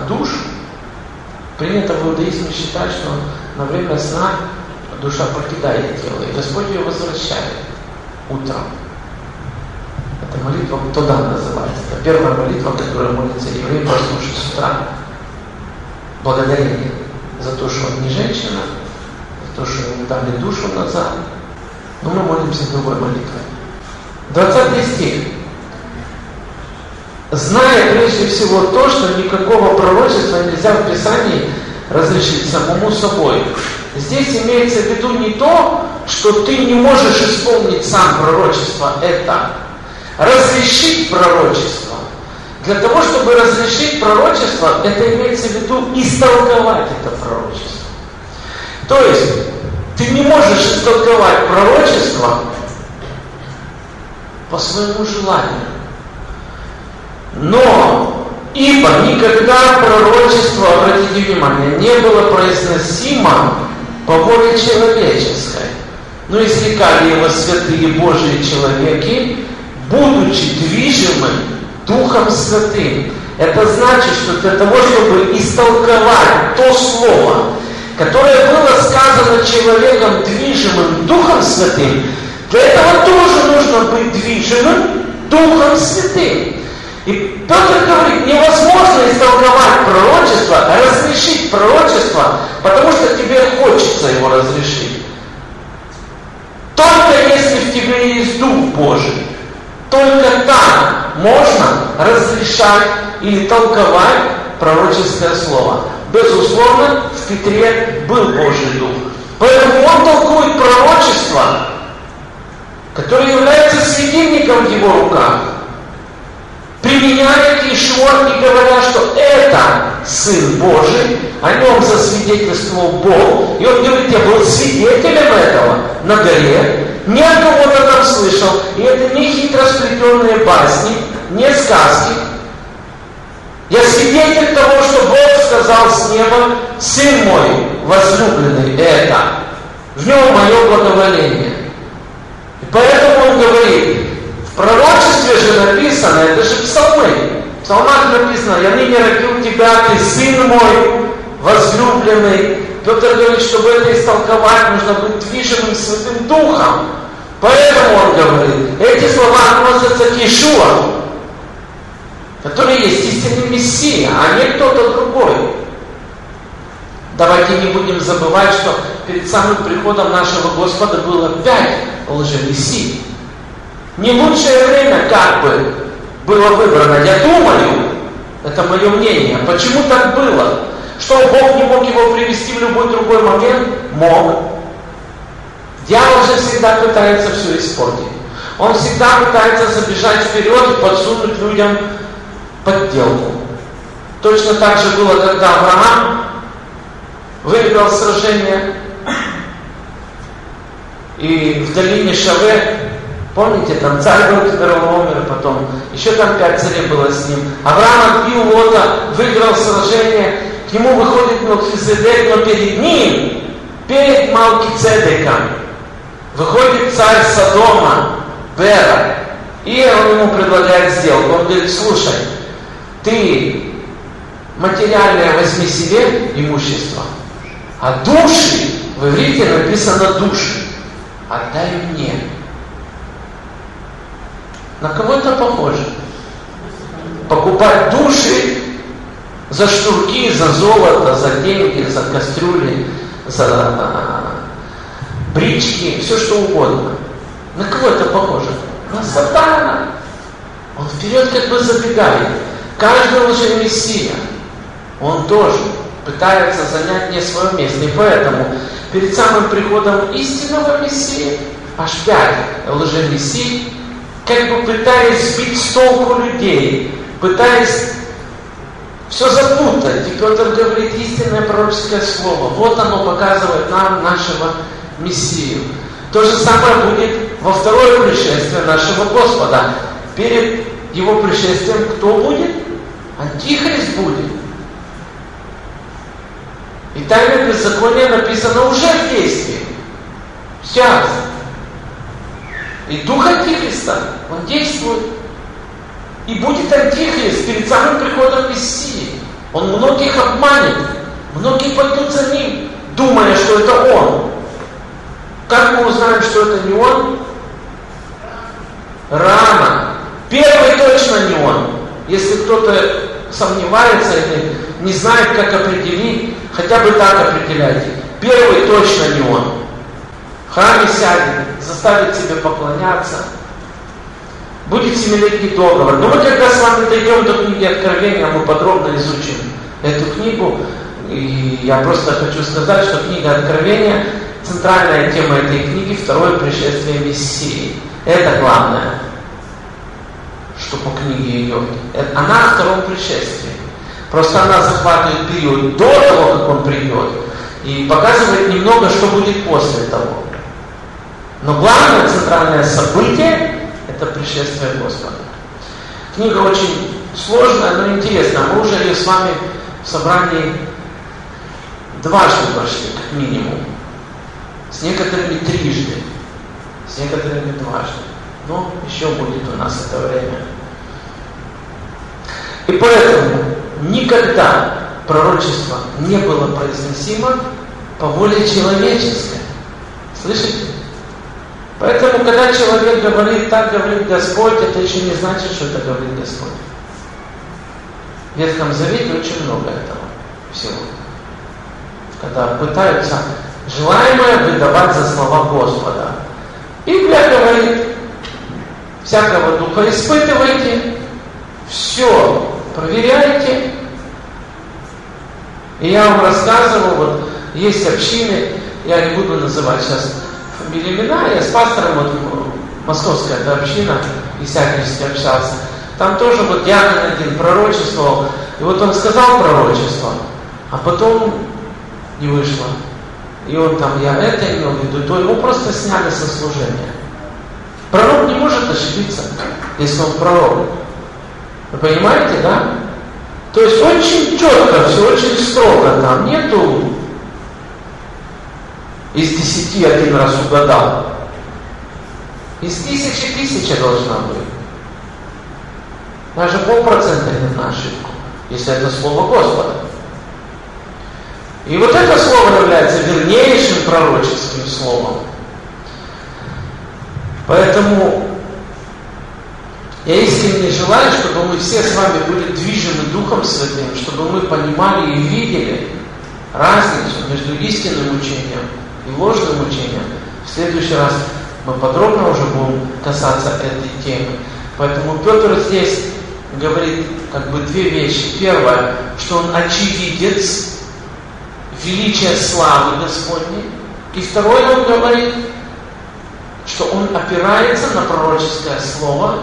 Принято в иудаизме считать, что на время сна душа покидает тело, и Господь ее возвращает утром. Это молитва туда называется. Это первая молитва, которая молится еврей, послушать с утра. Благодарение за то, что он не женщина, за то, что ему дали душу назад. Но мы молимся другой молитвой. 20 стих. Зная прежде всего то, что никакого пророчества нельзя в Писании разрешить самому собой. Здесь имеется в виду не то, что ты не можешь исполнить сам пророчество, это разрешить пророчество. Для того, чтобы разрешить пророчество, это имеется в виду истолковать это пророчество. То есть, ты не можешь истолковать пророчество по своему желанию. Но Ибо никогда пророчество, обратите внимание, не было произносимо по воле человеческой, но изрекали его святые Божьи человеки, будучи движимы Духом Святым. Это значит, что для того, чтобы истолковать то слово, которое было сказано человеком, движимым Духом Святым, для этого тоже нужно быть движимым Духом Святым. И Петр говорит, невозможно истолковать пророчество, а разрешить пророчество, потому что тебе хочется его разрешить. Только если в тебе есть Дух Божий, только там можно разрешать или толковать пророческое слово. Безусловно, в Петре был Божий Дух. Поэтому он толкует пророчество, которое является светильником в его руках, применяет Ишуа и говоря, что это Сын Божий, о нем засвидетельствовал Бог, и он говорит, я был свидетелем этого на горе, не от кого-то там слышал, и это не хитросплетенные басни, не сказки. Я свидетель того, что Бог сказал с неба, Сын мой возлюбленный, это. В нем мое благоволение. И поэтому он говорит, пророчестве же написано, это же псалмы. В псалмах написано, я ныне родил тебя, ты сын мой, возлюбленный. Петр говорит, чтобы это истолковать, нужно быть движимым Святым Духом. Поэтому он говорит, эти слова относятся к Иешуа, который есть истинный Мессия, а не кто-то другой. Давайте не будем забывать, что перед самым приходом нашего Господа было пять лжемессий. Не лучшее время как бы было выбрано. Я думаю, это мое мнение, почему так было? Что Бог не мог его привести в любой другой момент? Мог. Дьявол же всегда пытается все испортить. Он всегда пытается забежать вперед и подсунуть людям подделку. Точно так же было, когда Авраам выиграл сражение и в долине Шаве, помните, там царь был Кедровомер, потом еще там пять царей было с ним. Авраам отбил Лота, выиграл сражение, к нему выходит Мелхизедек, но перед ним, перед Малкицедеком, Выходит царь Содома, Бера, и он ему предлагает сделку. Он говорит, слушай, ты материальное возьми себе имущество, а души, в иврите написано души, отдай мне. На кого это похоже? Покупать души за штурки, за золото, за деньги, за кастрюли, за брички, все что угодно. На кого это похоже? На сатана. Он вперед как бы забегает. Каждый уже мессия. Он тоже пытается занять не свое место. И поэтому перед самым приходом истинного мессии, аж пять лжемессий, как бы пытаясь сбить с толку людей, пытаясь все запутать. И Петр говорит истинное пророческое слово. Вот оно показывает нам нашего Мессию. То же самое будет во второе пришествие нашего Господа. Перед Его пришествием кто будет? Антихрист будет. И тайное беззаконие написано уже в действии. Сейчас. И Дух Антихриста, он действует. И будет Антихрист перед самым приходом Мессии. Он многих обманет. Многие пойдут за ним, думая, что это он. Как мы узнаем, что это не он? Рано. Первый точно не он. Если кто-то сомневается или не знает, как определить, хотя бы так определяйте. Первый точно не он. Храме сядет, заставит себе поклоняться. Будет семилетний договор. Но мы когда с вами дойдем до книги Откровения, мы подробно изучим эту книгу. И я просто хочу сказать, что книга Откровения центральная тема этой книги – второе пришествие Мессии. Это главное, что по книге идет. Она о втором пришествии. Просто она захватывает период до того, как он придет, и показывает немного, что будет после того. Но главное центральное событие – это пришествие Господа. Книга очень сложная, но интересная. Мы уже ее с вами в собрании дважды прошли, как минимум. С некоторыми трижды, с некоторыми дважды. Но еще будет у нас это время. И поэтому никогда пророчество не было произносимо по воле человеческой. Слышите? Поэтому, когда человек говорит, так говорит Господь, это еще не значит, что это говорит Господь. В Ветхом Завете очень много этого всего. Когда пытаются желаемое выдавать за слова Господа. Библия говорит, всякого духа испытывайте, все проверяйте. И я вам рассказывал, вот есть общины, я не буду называть сейчас имена, я с пастором вот московская да, община, Исаакиевский общался. Там тоже вот диакон один пророчествовал, и вот он сказал пророчество, а потом не вышло. И он там, я это имел в виду, то его просто сняли со служения. Пророк не может ошибиться, если он пророк. Вы понимаете, да? То есть очень четко, все очень строго, там нету из десяти один раз угадал. Из тысячи тысяча должна быть. Даже полпроцента не на ошибку, если это слово Господа. И вот это слово является вернейшим пророческим словом. Поэтому я искренне желаю, чтобы мы все с вами были движимы Духом Святым, чтобы мы понимали и видели разницу между истинным учением и ложным учением. В следующий раз мы подробно уже будем касаться этой темы. Поэтому Петр здесь говорит как бы две вещи. Первое, что он очевидец величия славы Господней. И второе, он говорит, что он опирается на пророческое слово,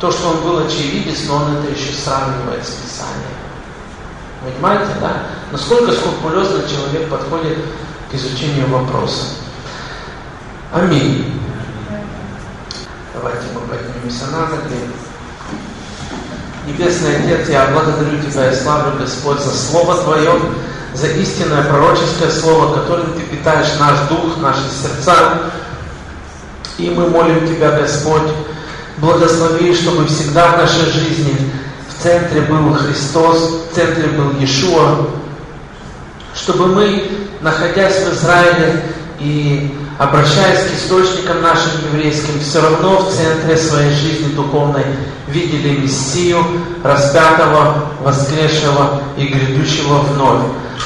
то, что он был очевидец, но он это еще сравнивает с Писанием. Понимаете, да? Насколько скрупулезно человек подходит к изучению вопроса. Аминь. Давайте мы поднимемся на ноги. Небесный Отец, я благодарю Тебя и славлю, Господь, за Слово Твое, за истинное пророческое Слово, которым Ты питаешь наш дух, наши сердца. И мы молим Тебя, Господь, благослови, чтобы всегда в нашей жизни центре был Христос, в центре был Иешуа, чтобы мы, находясь в Израиле и обращаясь к источникам нашим еврейским, все равно в центре своей жизни духовной видели Мессию, распятого, воскресшего и грядущего вновь.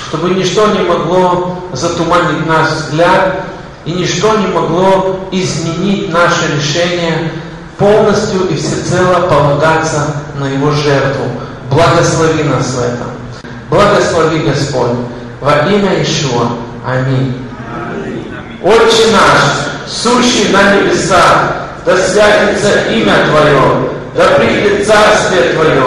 Чтобы ничто не могло затуманить наш взгляд, и ничто не могло изменить наше решение полностью и всецело полагаться на Его жертву. Благослови нас в этом. Благослови Господь. Во имя Ишуа. Аминь. Отче наш, сущий на небесах, да святится имя Твое, да придет царствие Твое,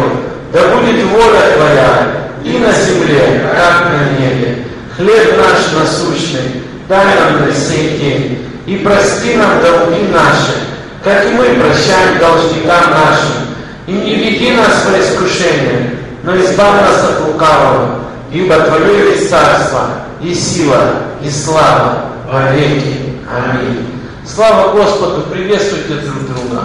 да будет воля Твоя и на земле, как на небе. Хлеб наш насущный, дай нам на сей день, и прости нам долги наши, как и мы прощаем должникам нашим. И не веди нас в искушение, но избавь нас от лукавого, ибо Твое есть царство, и сила, и слава во веки. Аминь. Слава Господу, приветствуйте друг друга.